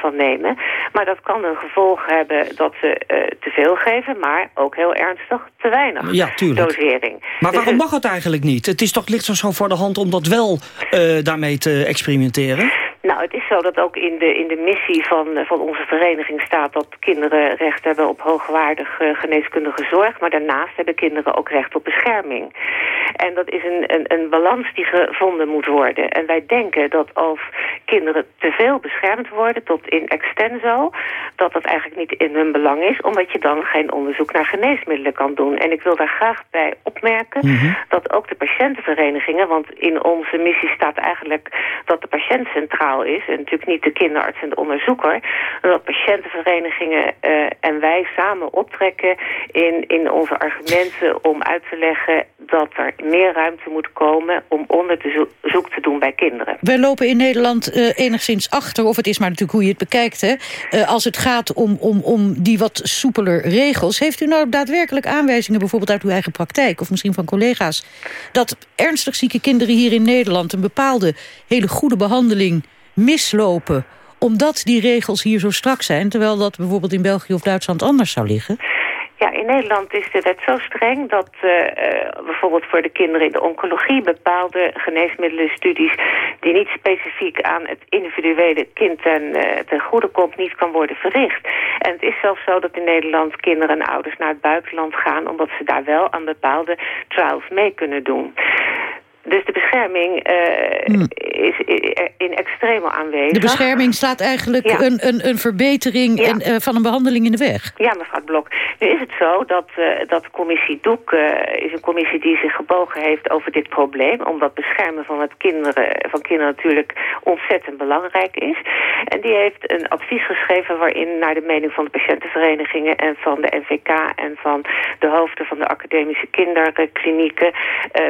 van nemen. Maar dat kan een gevolg hebben dat ze uh, te veel geven... maar ook heel ernstig te weinig ja, dosering. Maar dus waarom mag het eigenlijk niet? Het is toch ligt zo voor de hand om dat wel uh, daarmee te experimenteren? Nou, het is zo dat ook in de, in de missie van, van onze vereniging staat... dat kinderen recht hebben op hoogwaardig uh, geneeskundige zorg... maar daarnaast hebben kinderen ook recht op bescherming. En dat is een, een, een balans die gevonden moet worden. En wij denken dat als kinderen te veel beschermd worden tot in extenso... dat dat eigenlijk niet in hun belang is... omdat je dan geen onderzoek naar geneesmiddelen kan doen. En ik wil daar graag bij opmerken mm -hmm. dat ook de patiëntenverenigingen... want in onze missie staat eigenlijk dat de patiënt centraal is... en natuurlijk niet de kinderarts en de onderzoeker... dat patiëntenverenigingen uh, en wij samen optrekken in, in onze argumenten... om uit te leggen dat er meer ruimte moet komen om onderzoek te doen bij kinderen. Wij lopen in Nederland uh, enigszins achter, of het is maar natuurlijk hoe je het bekijkt... Hè, uh, als het gaat om, om, om die wat soepeler regels. Heeft u nou daadwerkelijk aanwijzingen, bijvoorbeeld uit uw eigen praktijk... of misschien van collega's, dat ernstig zieke kinderen hier in Nederland... een bepaalde hele goede behandeling mislopen omdat die regels hier zo strak zijn... terwijl dat bijvoorbeeld in België of Duitsland anders zou liggen? Ja, in Nederland is de wet zo streng dat uh, bijvoorbeeld voor de kinderen in de oncologie bepaalde geneesmiddelenstudies die niet specifiek aan het individuele kind ten, uh, ten goede komt, niet kan worden verricht. En het is zelfs zo dat in Nederland kinderen en ouders naar het buitenland gaan omdat ze daar wel aan bepaalde trials mee kunnen doen. Dus de bescherming uh, hmm. is in extreme aanwezig. De bescherming staat eigenlijk een, een, een verbetering en, uh, van een behandeling in de weg. Ja, mevrouw Blok. Nu is het zo dat, uh, dat de commissie Doek is een commissie die zich gebogen heeft over dit probleem. Omdat beschermen van, het kinderen, van kinderen natuurlijk ontzettend belangrijk is. En die heeft een advies geschreven waarin naar de mening van de patiëntenverenigingen en van de NVK en van de hoofden van de academische kinderklinieken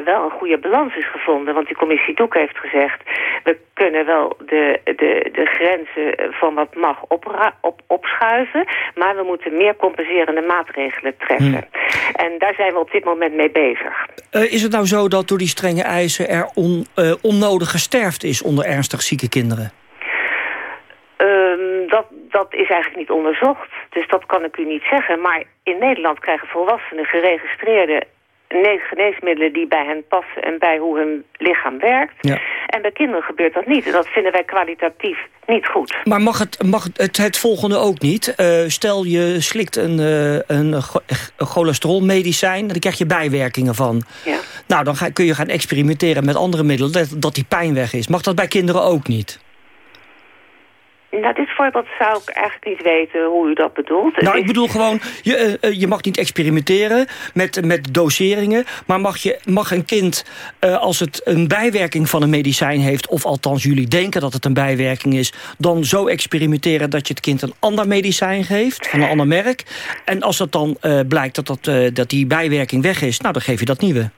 wel een goede balans is gevonden. Want die commissie Doek heeft gezegd... we kunnen wel de, de, de grenzen van wat mag op, op, opschuiven... maar we moeten meer compenserende maatregelen treffen. Hmm. En daar zijn we op dit moment mee bezig. Uh, is het nou zo dat door die strenge eisen... er on, uh, onnodig gesterfd is onder ernstig zieke kinderen? Um, dat, dat is eigenlijk niet onderzocht. Dus dat kan ik u niet zeggen. Maar in Nederland krijgen volwassenen geregistreerde geneesmiddelen die bij hen passen en bij hoe hun lichaam werkt. Ja. En bij kinderen gebeurt dat niet. En dat vinden wij kwalitatief niet goed. Maar mag het, mag het, het volgende ook niet? Uh, stel je slikt een, uh, een, cholesterolmedicijn, dan krijg je bijwerkingen van. Ja. Nou, dan ga, kun je gaan experimenteren met andere middelen, dat, dat die pijn weg is. Mag dat bij kinderen ook niet? Nou, dit voorbeeld zou ik eigenlijk niet weten hoe u dat bedoelt. Nou, ik bedoel gewoon, je, uh, je mag niet experimenteren met, met doseringen... maar mag, je, mag een kind, uh, als het een bijwerking van een medicijn heeft... of althans jullie denken dat het een bijwerking is... dan zo experimenteren dat je het kind een ander medicijn geeft... van een ander merk. En als het dan uh, blijkt dat, dat, dat die bijwerking weg is... nou, dan geef je dat nieuwe.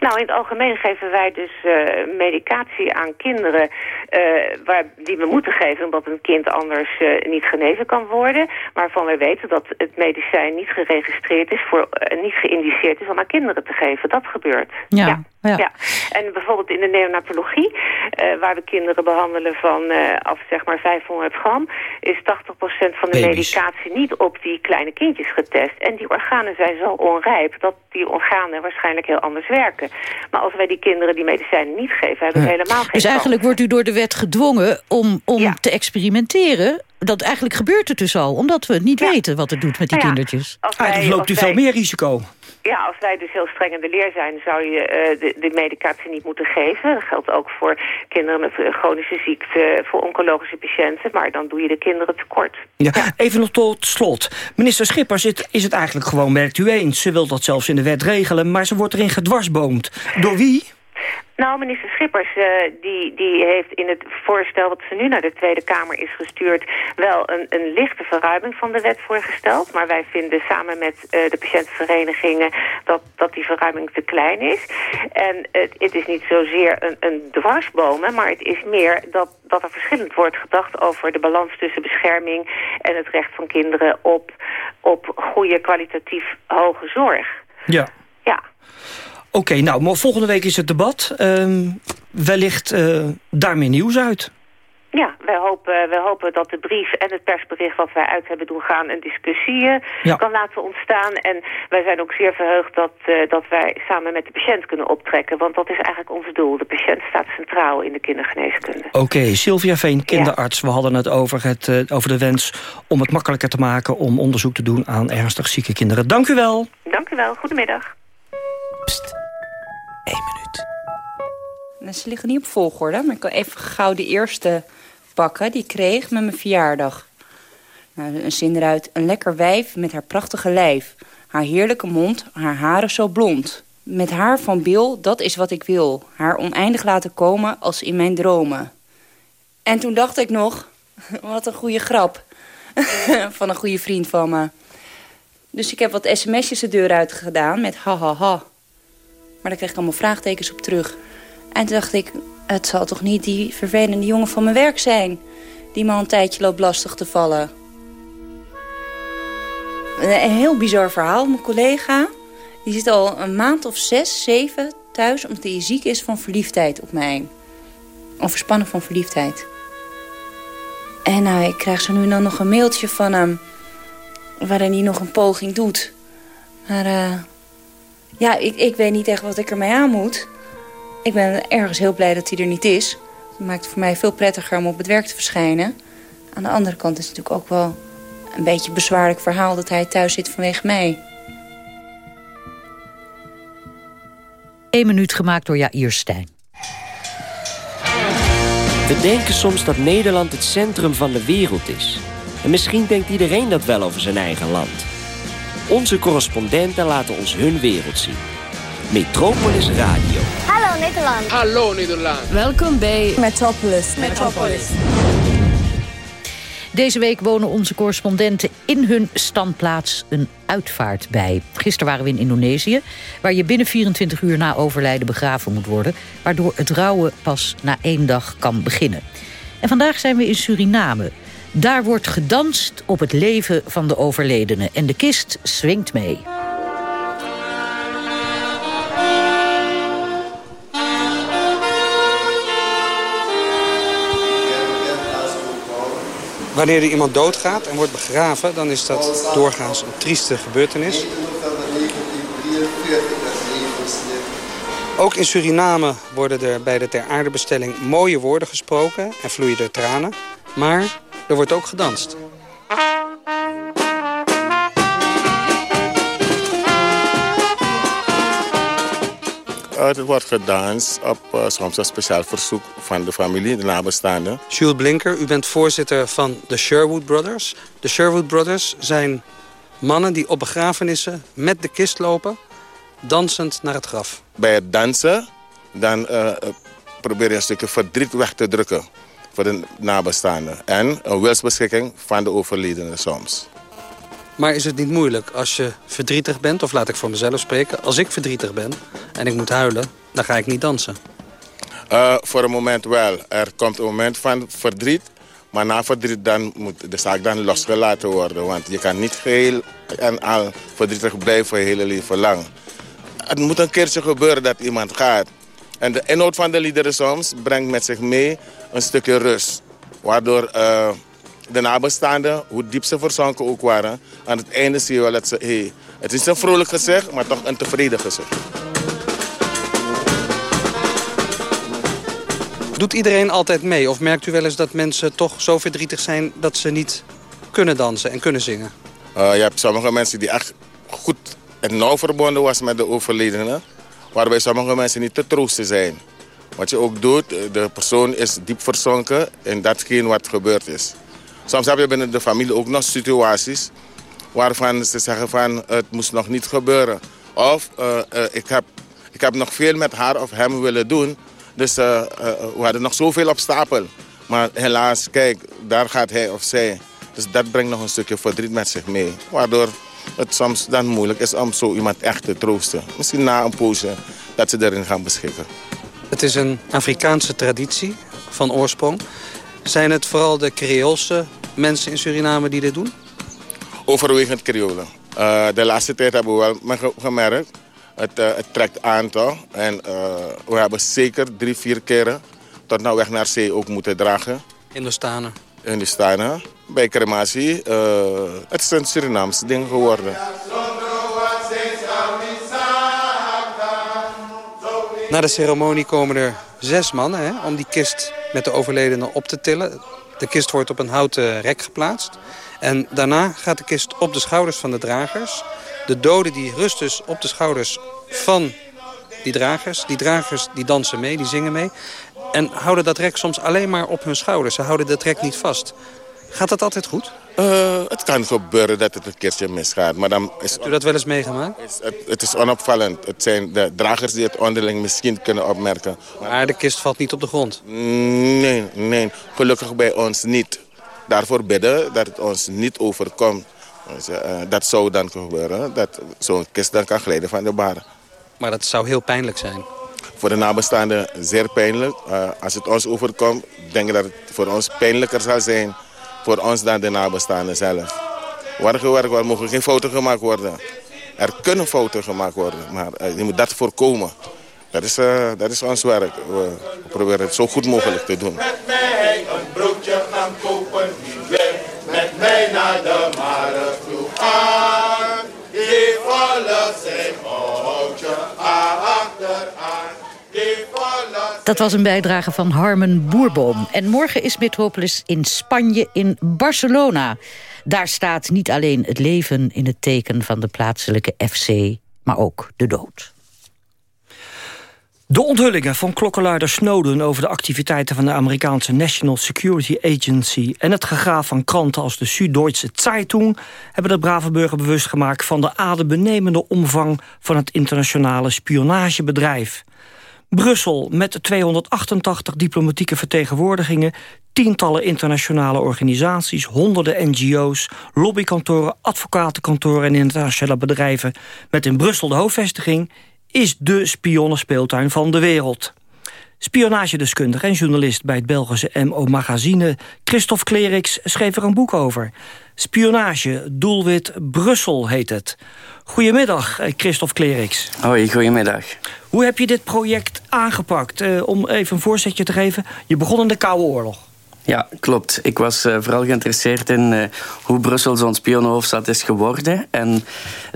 Nou, in het algemeen geven wij dus uh, medicatie aan kinderen uh, waar, die we moeten geven omdat een kind anders uh, niet genezen kan worden. Waarvan wij weten dat het medicijn niet geregistreerd is, voor, niet geïndiceerd is om aan kinderen te geven. Dat gebeurt. ja. ja. Ja. ja. En bijvoorbeeld in de neonatologie, uh, waar we kinderen behandelen van uh, af zeg maar 500 gram, is 80% van de Babies. medicatie niet op die kleine kindjes getest. En die organen zijn zo onrijp dat die organen waarschijnlijk heel anders werken. Maar als wij die kinderen die medicijnen niet geven, hebben we ja. helemaal geen Dus eigenlijk wordt u door de wet gedwongen om, om ja. te experimenteren dat eigenlijk gebeurt het dus al, omdat we niet ja. weten wat het doet met die nou ja, kindertjes. Dus loopt u veel meer risico. Ja, als wij dus heel streng in de leer zijn, zou je uh, de, de, medicatie niet moeten geven. Dat geldt ook voor kinderen met chronische ziekte, voor oncologische patiënten. Maar dan doe je de kinderen tekort. Ja, ja. Even nog tot slot. Minister Schippers is het eigenlijk gewoon, merkt u eens. Ze wil dat zelfs in de wet regelen, maar ze wordt erin gedwarsboomd. Door wie? Nou, minister Schippers uh, die, die heeft in het voorstel wat ze nu naar de Tweede Kamer is gestuurd... wel een, een lichte verruiming van de wet voorgesteld. Maar wij vinden samen met uh, de patiëntenverenigingen dat, dat die verruiming te klein is. En het, het is niet zozeer een, een dwarsbomen, maar het is meer dat, dat er verschillend wordt gedacht... over de balans tussen bescherming en het recht van kinderen op, op goede kwalitatief hoge zorg. Ja. Ja. Oké, okay, nou, maar volgende week is het debat. Uh, wellicht uh, daar meer nieuws uit. Ja, wij hopen, wij hopen dat de brief en het persbericht wat wij uit hebben doen gaan... een discussie ja. kan laten ontstaan. En wij zijn ook zeer verheugd dat, uh, dat wij samen met de patiënt kunnen optrekken. Want dat is eigenlijk ons doel. De patiënt staat centraal in de kindergeneeskunde. Oké, okay, Sylvia Veen, kinderarts. Ja. We hadden het over, het uh, over de wens om het makkelijker te maken... om onderzoek te doen aan ernstig zieke kinderen. Dank u wel. Dank u wel. Goedemiddag. Pst. Minuut. Nou, ze liggen niet op volgorde, maar ik kan even gauw de eerste pakken. Die kreeg met mijn verjaardag. Nou, een zin eruit. Een lekker wijf met haar prachtige lijf. Haar heerlijke mond, haar haren zo blond. Met haar van Bil, dat is wat ik wil. Haar oneindig laten komen als in mijn dromen. En toen dacht ik nog, wat een goede grap. van een goede vriend van me. Dus ik heb wat sms'jes de deur uit gedaan met ha ha ha. Daar kreeg ik allemaal vraagtekens op terug. En toen dacht ik, het zal toch niet die vervelende jongen van mijn werk zijn... die me al een tijdje loopt lastig te vallen. Een heel bizar verhaal. Mijn collega die zit al een maand of zes, zeven thuis... omdat hij ziek is van verliefdheid op mij. Overspannen van verliefdheid. En nou, ik krijg zo nu en dan nog een mailtje van hem... waarin hij nog een poging doet. Maar uh, ja, ik, ik weet niet echt wat ik ermee aan moet. Ik ben ergens heel blij dat hij er niet is. Het maakt het voor mij veel prettiger om op het werk te verschijnen. Aan de andere kant is het natuurlijk ook wel een beetje een bezwaarlijk verhaal... dat hij thuis zit vanwege mij. Eén minuut gemaakt door Jair Stijn. We denken soms dat Nederland het centrum van de wereld is. En misschien denkt iedereen dat wel over zijn eigen land. Onze correspondenten laten ons hun wereld zien. Metropolis Radio. Hallo Nederland. Hallo Nederland. Welkom bij Metropolis. Metropolis. Deze week wonen onze correspondenten in hun standplaats een uitvaart bij. Gisteren waren we in Indonesië, waar je binnen 24 uur na overlijden begraven moet worden, waardoor het rouwen pas na één dag kan beginnen. En vandaag zijn we in Suriname. Daar wordt gedanst op het leven van de overledene en de kist swingt mee. Wanneer er iemand doodgaat en wordt begraven, dan is dat doorgaans een trieste gebeurtenis. Ook in Suriname worden er bij de ter aardebestelling mooie woorden gesproken en vloeien er tranen. Maar er wordt ook gedanst. Er wordt gedanst op uh, soms een speciaal verzoek van de familie, de nabestaanden. Jules Blinker, u bent voorzitter van de Sherwood Brothers. De Sherwood Brothers zijn mannen die op begrafenissen met de kist lopen... dansend naar het graf. Bij het dansen dan, uh, probeer je een stukje verdriet weg te drukken voor de nabestaanden. En een wilsbeschikking van de overledene soms. Maar is het niet moeilijk als je verdrietig bent, of laat ik voor mezelf spreken... als ik verdrietig ben en ik moet huilen, dan ga ik niet dansen? Uh, voor een moment wel. Er komt een moment van verdriet. Maar na verdriet dan moet de zaak dan losgelaten worden. Want je kan niet geheel en al verdrietig blijven je hele leven lang. Het moet een keertje gebeuren dat iemand gaat. En de inhoud van de liederen soms brengt met zich mee een stukje rust. Waardoor... Uh, de nabestaanden, hoe diep ze verzonken ook waren... aan het einde zie je wel dat ze... Hey, het is een vrolijk gezicht, maar toch een tevreden gezicht. Doet iedereen altijd mee? Of merkt u wel eens dat mensen toch zo verdrietig zijn... dat ze niet kunnen dansen en kunnen zingen? Uh, je hebt sommige mensen die echt goed en nauw verbonden was met de overledene... waarbij sommige mensen niet te troosten zijn. Wat je ook doet, de persoon is diep verzonken in datgene wat gebeurd is. Soms heb je binnen de familie ook nog situaties waarvan ze zeggen van het moest nog niet gebeuren. Of uh, uh, ik, heb, ik heb nog veel met haar of hem willen doen. Dus uh, we hadden nog zoveel op stapel. Maar helaas, kijk, daar gaat hij of zij. Dus dat brengt nog een stukje verdriet met zich mee. Waardoor het soms dan moeilijk is om zo iemand echt te troosten. Misschien na een poosje dat ze erin gaan beschikken. Het is een Afrikaanse traditie van oorsprong. Zijn het vooral de Creoolse mensen in Suriname die dit doen? Overwegend Creolen. Uh, de laatste tijd hebben we wel gemerkt. Het, uh, het trekt aan toch. En uh, we hebben zeker drie, vier keren tot naar weg naar zee ook moeten dragen. Hindoestanen? Hindoestanen. Bij crematie. het is een Surinaams ding geworden. Na de ceremonie komen er zes mannen hè, om die kist met de overledene op te tillen. De kist wordt op een houten rek geplaatst. En daarna gaat de kist op de schouders van de dragers. De doden die rusten dus op de schouders van die dragers. Die dragers die dansen mee, die zingen mee. En houden dat rek soms alleen maar op hun schouders. Ze houden dat rek niet vast. Gaat dat altijd goed? Uh, het kan gebeuren dat het een keertje misgaat. Maar dan is Hebt u dat wel eens meegemaakt? Is, het, het, is onopvallend. Het zijn de dragers die het onderling misschien kunnen opmerken. Maar de kist valt niet op de grond? Nee, nee. Gelukkig bij ons niet. Daarvoor bidden dat het ons niet overkomt. Dus, uh, dat zou dan gebeuren. Dat zo'n kist dan kan glijden van de bar. Maar dat zou heel pijnlijk zijn. Voor de nabestaanden zeer pijnlijk. Uh, als het ons overkomt, denk ik dat het voor ons pijnlijker zal zijn... voor ons dan de nabestaanden zelf. Waar gewerkt wordt, mogen geen fouten gemaakt worden. Er kunnen fouten gemaakt worden, maar uh, je moet dat voorkomen. Dat is, uh, dat is ons werk. We proberen het zo goed mogelijk te doen. Met mij een broodje gaan kopen, wie met mij naar de markt toe gaan. Die volgt zijn oudje achteraan. Dat was een bijdrage van Harmen Boerboom. En morgen is Metropolis in Spanje, in Barcelona. Daar staat niet alleen het leven in het teken van de plaatselijke FC... maar ook de dood. De onthullingen van klokkenluider Snowden over de activiteiten van de Amerikaanse National Security Agency en het gegraaf van kranten als de Süddeutsche Zeitung hebben de brave burger bewust gemaakt van de adembenemende omvang van het internationale spionagebedrijf. Brussel met 288 diplomatieke vertegenwoordigingen... tientallen internationale organisaties, honderden NGO's... lobbykantoren, advocatenkantoren en internationale bedrijven... met in Brussel de hoofdvestiging... is de spionnenspeeltuin van de wereld. Spionagedeskundige en journalist bij het Belgische MO Magazine... Christophe Kleriks schreef er een boek over. Spionage, doelwit Brussel heet het. Goedemiddag, eh, Christophe Kleriks. Hoi, goedemiddag. Hoe heb je dit project aangepakt? Uh, om even een voorzetje te geven. Je begon in de Koude Oorlog. Ja, klopt. Ik was uh, vooral geïnteresseerd in uh, hoe Brussel zo'n spionnenhoofdstad is geworden. En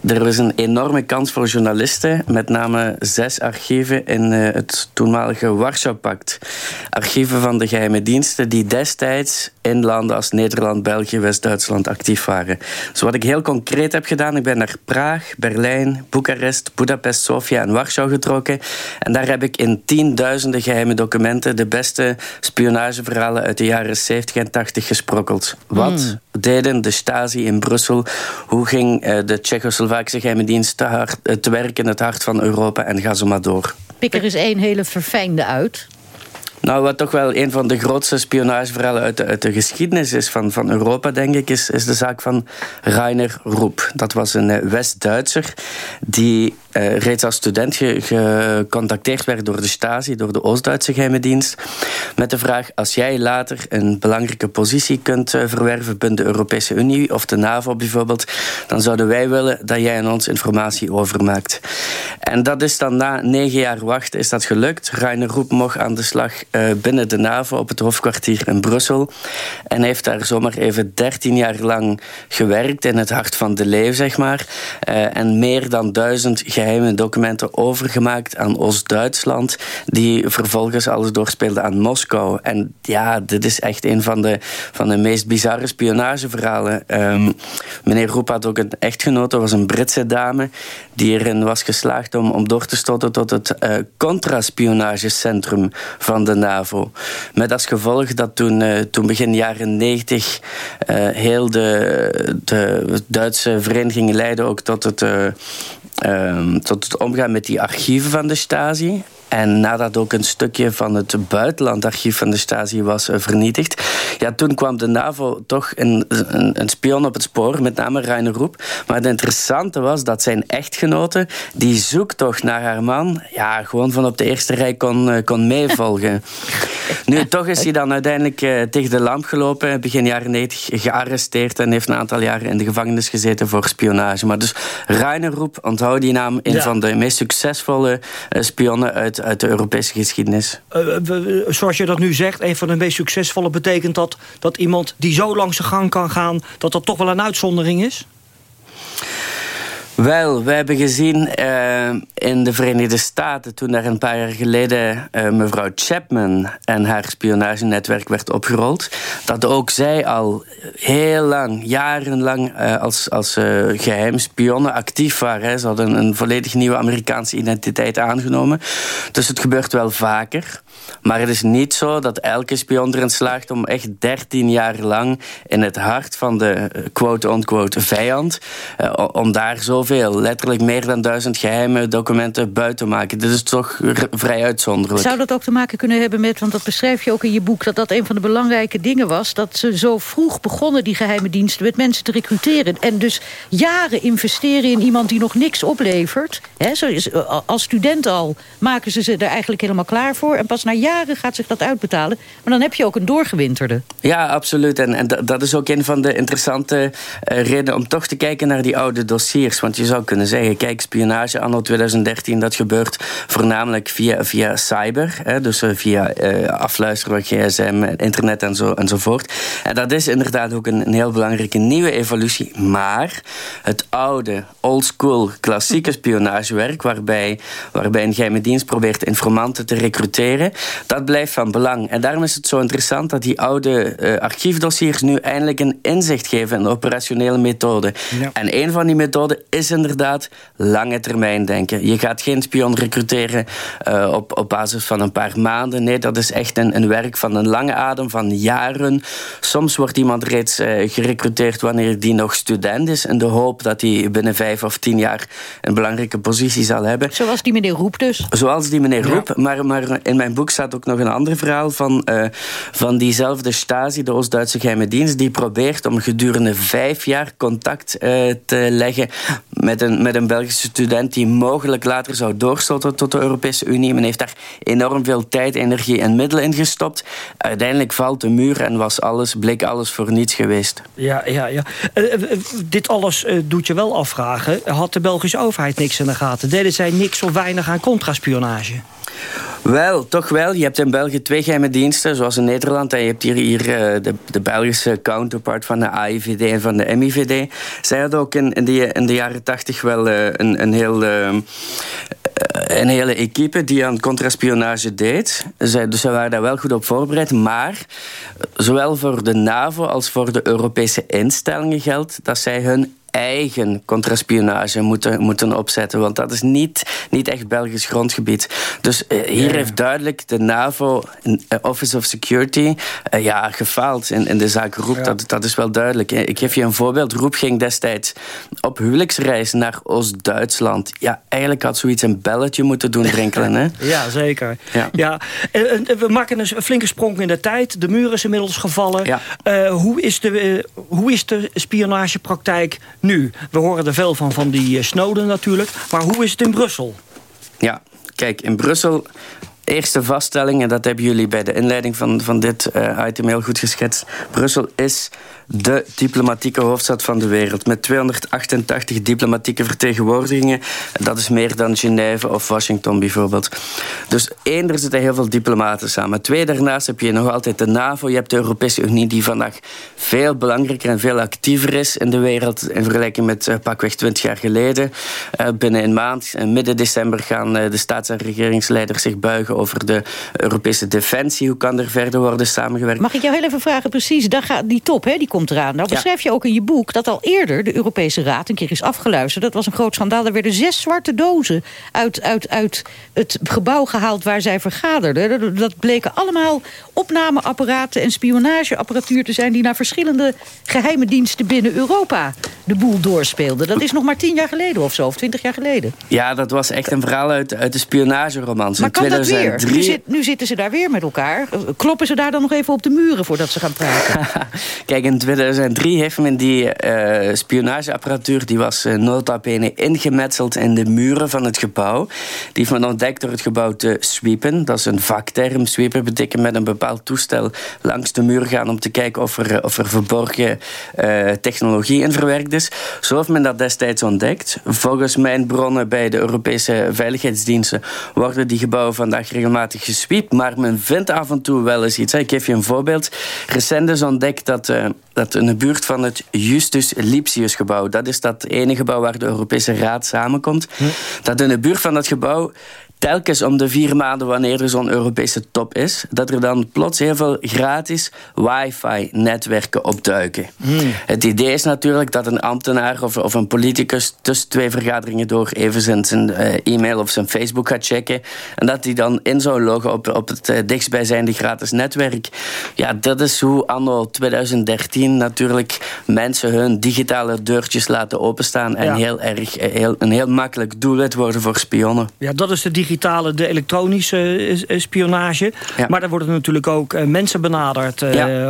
er was een enorme kans voor journalisten, met name zes archieven in uh, het toenmalige Warschau-pact. Archieven van de geheime diensten die destijds in landen als Nederland, België, West-Duitsland actief waren. Dus wat ik heel concreet heb gedaan, ik ben naar Praag, Berlijn, Boekarest, Budapest, Sofia en Warschau getrokken. En daar heb ik in tienduizenden geheime documenten de beste spionageverhalen uit de jaren jaren 70 en 80 gesprokkeld. Wat mm. deden de Stasi in Brussel? Hoe ging uh, de Tsjechoslowaakse geheime dienst te, hard, uh, te werk in het hart van Europa? En ga zo maar door. Pik er eens één hele verfijnde uit. Nou, wat toch wel een van de grootste spionageverhalen uit de, uit de geschiedenis is van, van Europa, denk ik, is, is de zaak van Rainer Roep. Dat was een uh, West-Duitser die uh, reeds als student gecontacteerd werd door de Stasi, door de Oost-Duitse geheime dienst, met de vraag: als jij later een belangrijke positie kunt uh, verwerven binnen de Europese Unie of de NAVO bijvoorbeeld, dan zouden wij willen dat jij aan ons informatie overmaakt. En dat is dan na negen jaar wachten is dat gelukt. Rainer Roep mocht aan de slag binnen de NAVO op het hoofdkwartier in Brussel en heeft daar zomaar even 13 jaar lang gewerkt in het hart van de leeuw, zeg maar, en meer dan duizend geheime documenten overgemaakt aan Oost-Duitsland, die vervolgens alles doorspeelden aan Moskou. En ja, dit is echt een van de, van de meest bizarre spionageverhalen. Um, meneer Roep had ook een echtgenote, was een Britse dame, die erin was geslaagd om, om door te stoten tot het uh, contraspionagecentrum van de NAVO. Met als gevolg dat toen, uh, toen begin jaren 90 uh, heel de, de Duitse vereniging leidde ook tot het um, tot het omgaan met die archieven van de Stasi. En nadat ook een stukje van het buitenlandarchief van de Stasi was uh, vernietigd, ja, toen kwam de NAVO toch een, een, een, spion op het spoor, met name Rainer Roep. Maar het interessante was dat zijn echtgenote die zoektocht naar haar man, ja, gewoon van op de eerste rij kon, uh, kon meevolgen. nu, toch is hij dan uiteindelijk uh, tegen de lamp gelopen, begin jaren 90 gearresteerd en heeft een aantal jaren in de gevangenis gezeten voor spionage. Maar dus Rainer Roep, onthoud die naam, een ja. van de meest succesvolle spionnen uit uit de Europese geschiedenis. Uh, zoals je dat nu zegt, een van de meest succesvolle... betekent dat dat iemand die zo langs de gang kan gaan... dat dat toch wel een uitzondering is? Wel, we hebben gezien uh, in de Verenigde Staten... toen daar een paar jaar geleden uh, mevrouw Chapman... en haar spionagenetwerk werd opgerold... dat ook zij al heel lang, jarenlang... Uh, als, als geheim spionnen actief waren. Hè. Ze hadden een volledig nieuwe Amerikaanse identiteit aangenomen. Dus het gebeurt wel vaker. Maar het is niet zo dat elke spion erin slaagt om echt 13 jaar lang in het hart van de eh, quote-unquote vijand, uh, om daar zoveel, letterlijk meer dan duizend geheime documenten buiten te maken. Dit is toch vrij uitzonderlijk. Zou dat ook te maken kunnen hebben met, want dat beschrijf je ook in je boek, dat dat een van de belangrijke dingen was, dat ze zo vroeg begonnen, die geheime diensten, met mensen te recruteren. En dus jaren investeren in iemand die nog niks oplevert. Zo is, eh, als student al maken ze ze er eigenlijk helemaal klaar voor. En pas jaren gaat zich dat uitbetalen. Maar dan heb je ook een doorgewinterde. Ja, absoluut. En, en dat is ook een van de interessante uh, redenen om toch te kijken naar die oude dossiers. Want je zou kunnen zeggen, kijk, spionage anno 2013, dat gebeurt voornamelijk via, via cyber. Hè, dus uh, via uh, afluisteren van gsm, internet en zo, enzovoort. En dat is inderdaad ook een, een heel belangrijke nieuwe evolutie. Maar het oude, oldschool, klassieke spionagewerk... waarbij, waarbij een geheime dienst probeert informanten te recruteren... dat blijft van belang. En daarom is het zo interessant dat die oude uh, archiefdossiers... nu eindelijk een inzicht geven in operationele methoden. Ja. En een van die methoden is inderdaad lange termijn denken. Je gaat geen spion recruteren uh, op, op basis van een paar maanden. Nee, dat is echt een, een werk van een lange adem, van jaren. Soms wordt iemand reeds uh, gerecruiteerd wanneer die nog student is... in de hoop dat hij binnen vijf of tien jaar een belangrijke positie zal hebben. Zoals die meneer Roep dus? Zoals die meneer Roep. Ja. Maar, maar in mijn boek staat ook nog een ander verhaal van, uh, van diezelfde Stasi, de Oost-Duitse geheime dienst, die probeert om gedurende vijf jaar contact uh, te leggen met een, met een Belgische student die mogelijk later zou doorstoten tot de Europese Unie. Men heeft daar enorm veel tijd, energie en middelen in gestopt. Uiteindelijk valt de muur en was alles, bleek alles voor niets geweest. Ja, ja, ja. Uh, dit alles doet je wel afvragen. Had de Belgische overheid niks in de gaten? Deden zij niks of weinig aan contraspionage? Wel, toch wel. Je hebt in België twee geheime diensten, zoals in Nederland. En je hebt hier, hier uh, de, de Belgische counterpart van de AIVD en van de MIVD. Zij hadden ook in, de, in de jaren tachtig wel uh, een, een heel... Uh, een hele equipe die aan contraspionage deed. Zij, dus ze waren daar wel goed op voorbereid. Maar zowel voor de NAVO als voor de Europese instellingen geldt dat zij hun eigen contraspionage moeten, moeten opzetten. Want dat is niet, niet echt Belgisch grondgebied. Dus uh, hier ja. heeft duidelijk de NAVO, uh, Office of Security, uh, ja, gefaald in, in de zaak Roep. Ja. Dat, dat is wel duidelijk. Ik geef je een voorbeeld. Roep ging destijds op huwelijksreis naar Oost-Duitsland. Ja, eigenlijk had zoiets een belletje moeten doen drinkelen. Hè? Ja, zeker. Ja. Ja. we maken een flinke sprong in de tijd. De muur is inmiddels gevallen. Ja. hoe, is de, hoe is de spionagepraktijk nu, we horen er veel van, van die Snowden natuurlijk. Maar hoe is het in Brussel? Ja, kijk, in Brussel... Eerste vaststelling, en dat hebben jullie bij de inleiding van, van dit uh, item heel goed geschetst. Brussel is de diplomatieke hoofdstad van de wereld. Met 288 diplomatieke vertegenwoordigingen. Dat is meer dan Genève of Washington bijvoorbeeld. Dus één, er zitten heel veel diplomaten samen. Twee, daarnaast heb je nog altijd de NAVO. Je hebt de Europese Unie die vandaag veel belangrijker en veel actiever is in de wereld. In vergelijking met uh, pakweg 20 jaar geleden. Uh, binnen een maand, uh, midden december, gaan de staats- en regeringsleiders zich buigen over de Europese defensie. Hoe kan er verder worden samengewerkt? Mag ik jou heel even vragen, precies, daar gaat die top, hè, die komt eraan. Nou beschrijf je ook in je boek dat al eerder de Europese Raad een keer is afgeluisterd. Dat was een groot schandaal. Er werden zes zwarte dozen uit, uit, uit het gebouw gehaald waar zij vergaderden. Dat bleken allemaal opnameapparaten en spionageapparatuur te zijn... die naar verschillende geheime diensten binnen Europa de boel doorspeelden. Dat is nog maar tien jaar geleden of zo, of twintig jaar geleden. Ja, dat was echt een verhaal uit, uit de spionageromans. Maar kan 2003... dat weer? Nu, zit, nu zitten ze daar weer met elkaar. Kloppen ze daar dan nog even op de muren voordat ze gaan praten? Kijk, in 2003 heeft men die uh, spionageapparatuur... die was uh, nota bene ingemetseld in de muren van het gebouw. Die heeft men ontdekt door het gebouw te sweepen. Dat is een vakterm. Sweepen betekent met een bepaald toestel langs de muur gaan... om te kijken of er, of er verborgen technologie in verwerkt is. Zo heeft men dat destijds ontdekt. Volgens mijn bronnen bij de Europese veiligheidsdiensten... worden die gebouwen vandaag regelmatig gesweept. Maar men vindt af en toe wel eens iets. Ik geef je een voorbeeld. Recent is ontdekt dat dat in de buurt van het Justus Lipsius gebouw, dat is dat ene gebouw waar de Europese Raad samenkomt, hm. dat in de buurt van dat gebouw telkens om de vier maanden wanneer er zo'n Europese top is, dat er dan plots heel veel gratis wifi-netwerken opduiken. Hmm. Het idee is natuurlijk dat een ambtenaar of, of een politicus tussen twee vergaderingen door even zijn, zijn uh, e-mail of zijn Facebook gaat checken en dat hij dan in zou loggen op, op het uh, dichtstbijzijnde gratis netwerk. Ja, dat is hoe anno 2013 natuurlijk mensen hun digitale deurtjes laten openstaan en heel erg, eh, heel, een heel makkelijk doelwit worden voor spionnen. Ja, dat is de digitale, de elektronische spionage. Maar daar worden natuurlijk ook mensen benaderd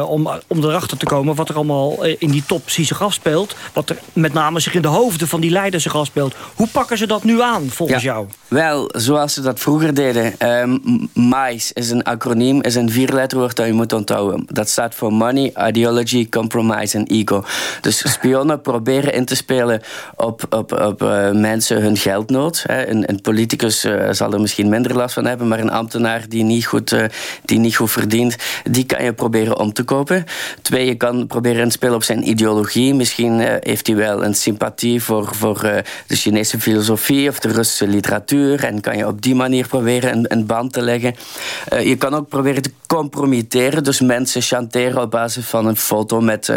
om, om erachter te komen wat er allemaal in die top zich afspeelt. Wat er met name zich in de hoofden van die leiders zich afspeelt. Hoe pakken ze dat nu aan, volgens jou? Wel, zoals ze dat vroeger deden. Um, MICE is een acroniem, is een vierletterwoord dat je moet onthouden. Dat staat voor Money, Ideology, Compromise en Ego. Dus spionnen proberen in te spelen op, op, op uh, mensen hun geldnood. Hè. Een, een politicus uh, zal misschien minder last van hebben, maar een ambtenaar die niet goed, uh, die niet goed verdient, die kan je proberen om te kopen. Twee, je kan proberen te spelen op zijn ideologie. Misschien heeft hij wel een sympathie voor, voor de Chinese filosofie of de Russische literatuur en kan je op die manier proberen een, een band te leggen. Je kan ook proberen te compromitteren, dus mensen chanteren op basis van een foto met,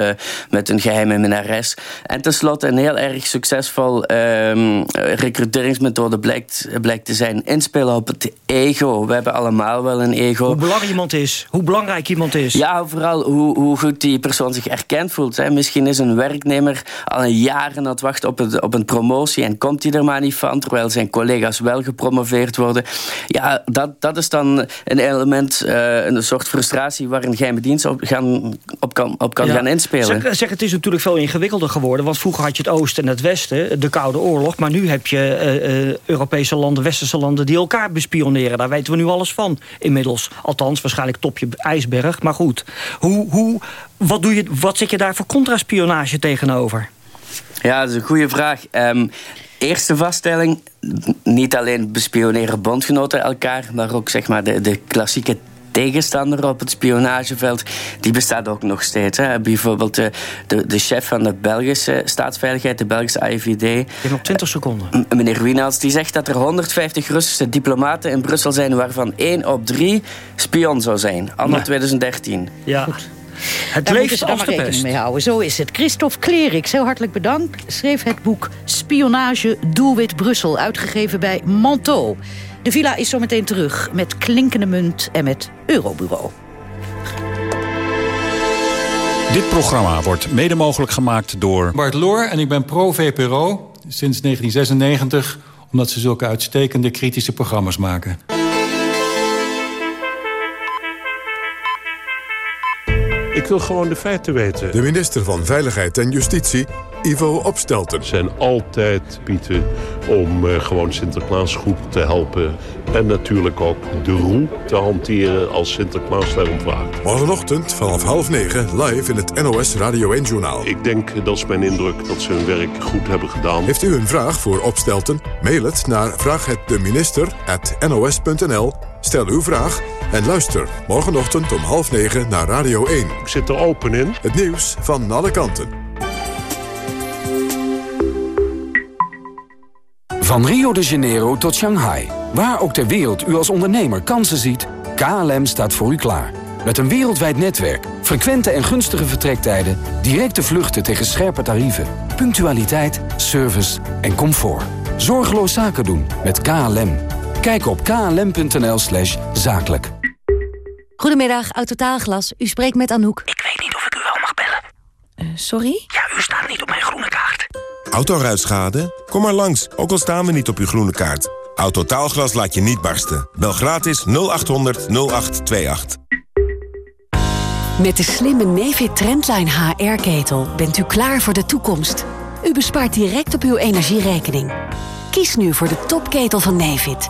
met een geheime minnares. En tenslotte een heel erg succesvol um, recruteringsmethode blijkt, blijkt te zijn inspelen op het ego. We hebben allemaal wel een ego. Hoe belangrijk iemand is, hoe belangrijk iemand is. Ja, vooral hoe, hoe goed die persoon zich erkend voelt. Hè. Misschien is een werknemer al een jaren aan het wachten op, het, op een promotie en komt hij er maar niet van, terwijl zijn collega's wel gepromoveerd worden. Ja, dat, dat is dan een element, uh, een soort frustratie... waar een geheime dienst op, gaan, op kan, op kan gaan inspelen. Zeg, zeg, het is natuurlijk veel ingewikkelder geworden... want vroeger had je het oosten en het westen, de Koude Oorlog... maar nu heb je uh, uh, Europese landen, westerse landen... die elkaar bespioneren. Daar weten we nu alles van inmiddels. Althans, waarschijnlijk topje ijsberg. Maar goed, hoe, hoe, wat, doe je, wat zet je daar voor contraspionage tegenover? Ja, dat is een goede vraag. Um, eerste vaststelling, niet alleen bespioneren bondgenoten elkaar... maar ook zeg maar, de, de klassieke tegenstander op het spionageveld, die bestaat ook nog steeds. Hè. Bijvoorbeeld de, de, de, chef van de Belgische staatsveiligheid, de Belgische AIVD. Je hebt nog 20 seconden. Meneer Wienals, die zegt dat er 150 Russische diplomaten in Brussel zijn, waarvan één op drie spion zou zijn. Anno 2013. Ja. Goed. Het Daar leeft als de pest. mee houden. Zo is het. Christophe Klerik, heel hartelijk bedankt, schreef het boek Spionage Doelwit Brussel, uitgegeven bij Manteau. De villa is zo meteen terug met klinkende munt en met Eurobureau. Dit programma wordt mede mogelijk gemaakt door... Bart Loor en ik ben pro-VPRO sinds 1996... omdat ze zulke uitstekende kritische programma's maken. Ik wil gewoon de feiten weten. De minister van Veiligheid en Justitie, Ivo Opstelten. zijn altijd bieden om uh, gewoon Sinterklaas goed te helpen. En natuurlijk ook de roe te hanteren als Sinterklaas daar ontwaakt. Morgenochtend vanaf half negen live in het NOS Radio 1-journaal. Ik denk, dat is mijn indruk, dat ze hun werk goed hebben gedaan. Heeft u een vraag voor Opstelten? Mail het naar vraaghetdeminister.nos.nl Stel uw vraag en luister morgenochtend om half negen naar Radio 1. Ik zit er open in. Het nieuws van alle kanten. Van Rio de Janeiro tot Shanghai. Waar ook ter wereld u als ondernemer kansen ziet, KLM staat voor u klaar. Met een wereldwijd netwerk, frequente en gunstige vertrektijden... directe vluchten tegen scherpe tarieven, punctualiteit, service en comfort. Zorgeloos zaken doen met KLM. Kijk op klm.nl slash zakelijk. Goedemiddag, Autotaalglas. U spreekt met Anouk. Ik weet niet of ik u wel mag bellen. Uh, sorry? Ja, u staat niet op mijn groene kaart. Autoruitschade? Kom maar langs, ook al staan we niet op uw groene kaart. Autotaalglas laat je niet barsten. Bel gratis 0800 0828. Met de slimme Nefit Trendline HR-ketel bent u klaar voor de toekomst. U bespaart direct op uw energierekening. Kies nu voor de topketel van Nefit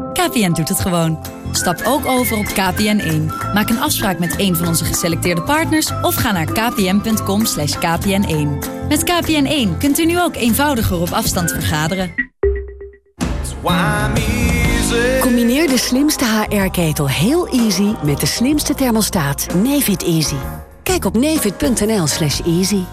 KPN doet het gewoon. Stap ook over op KPN1. Maak een afspraak met een van onze geselecteerde partners... of ga naar kpn.com kpn1. Met KPN1 kunt u nu ook eenvoudiger op afstand vergaderen. Combineer de slimste HR-ketel heel easy met de slimste thermostaat Nefit Easy. Kijk op nefit.nl easy.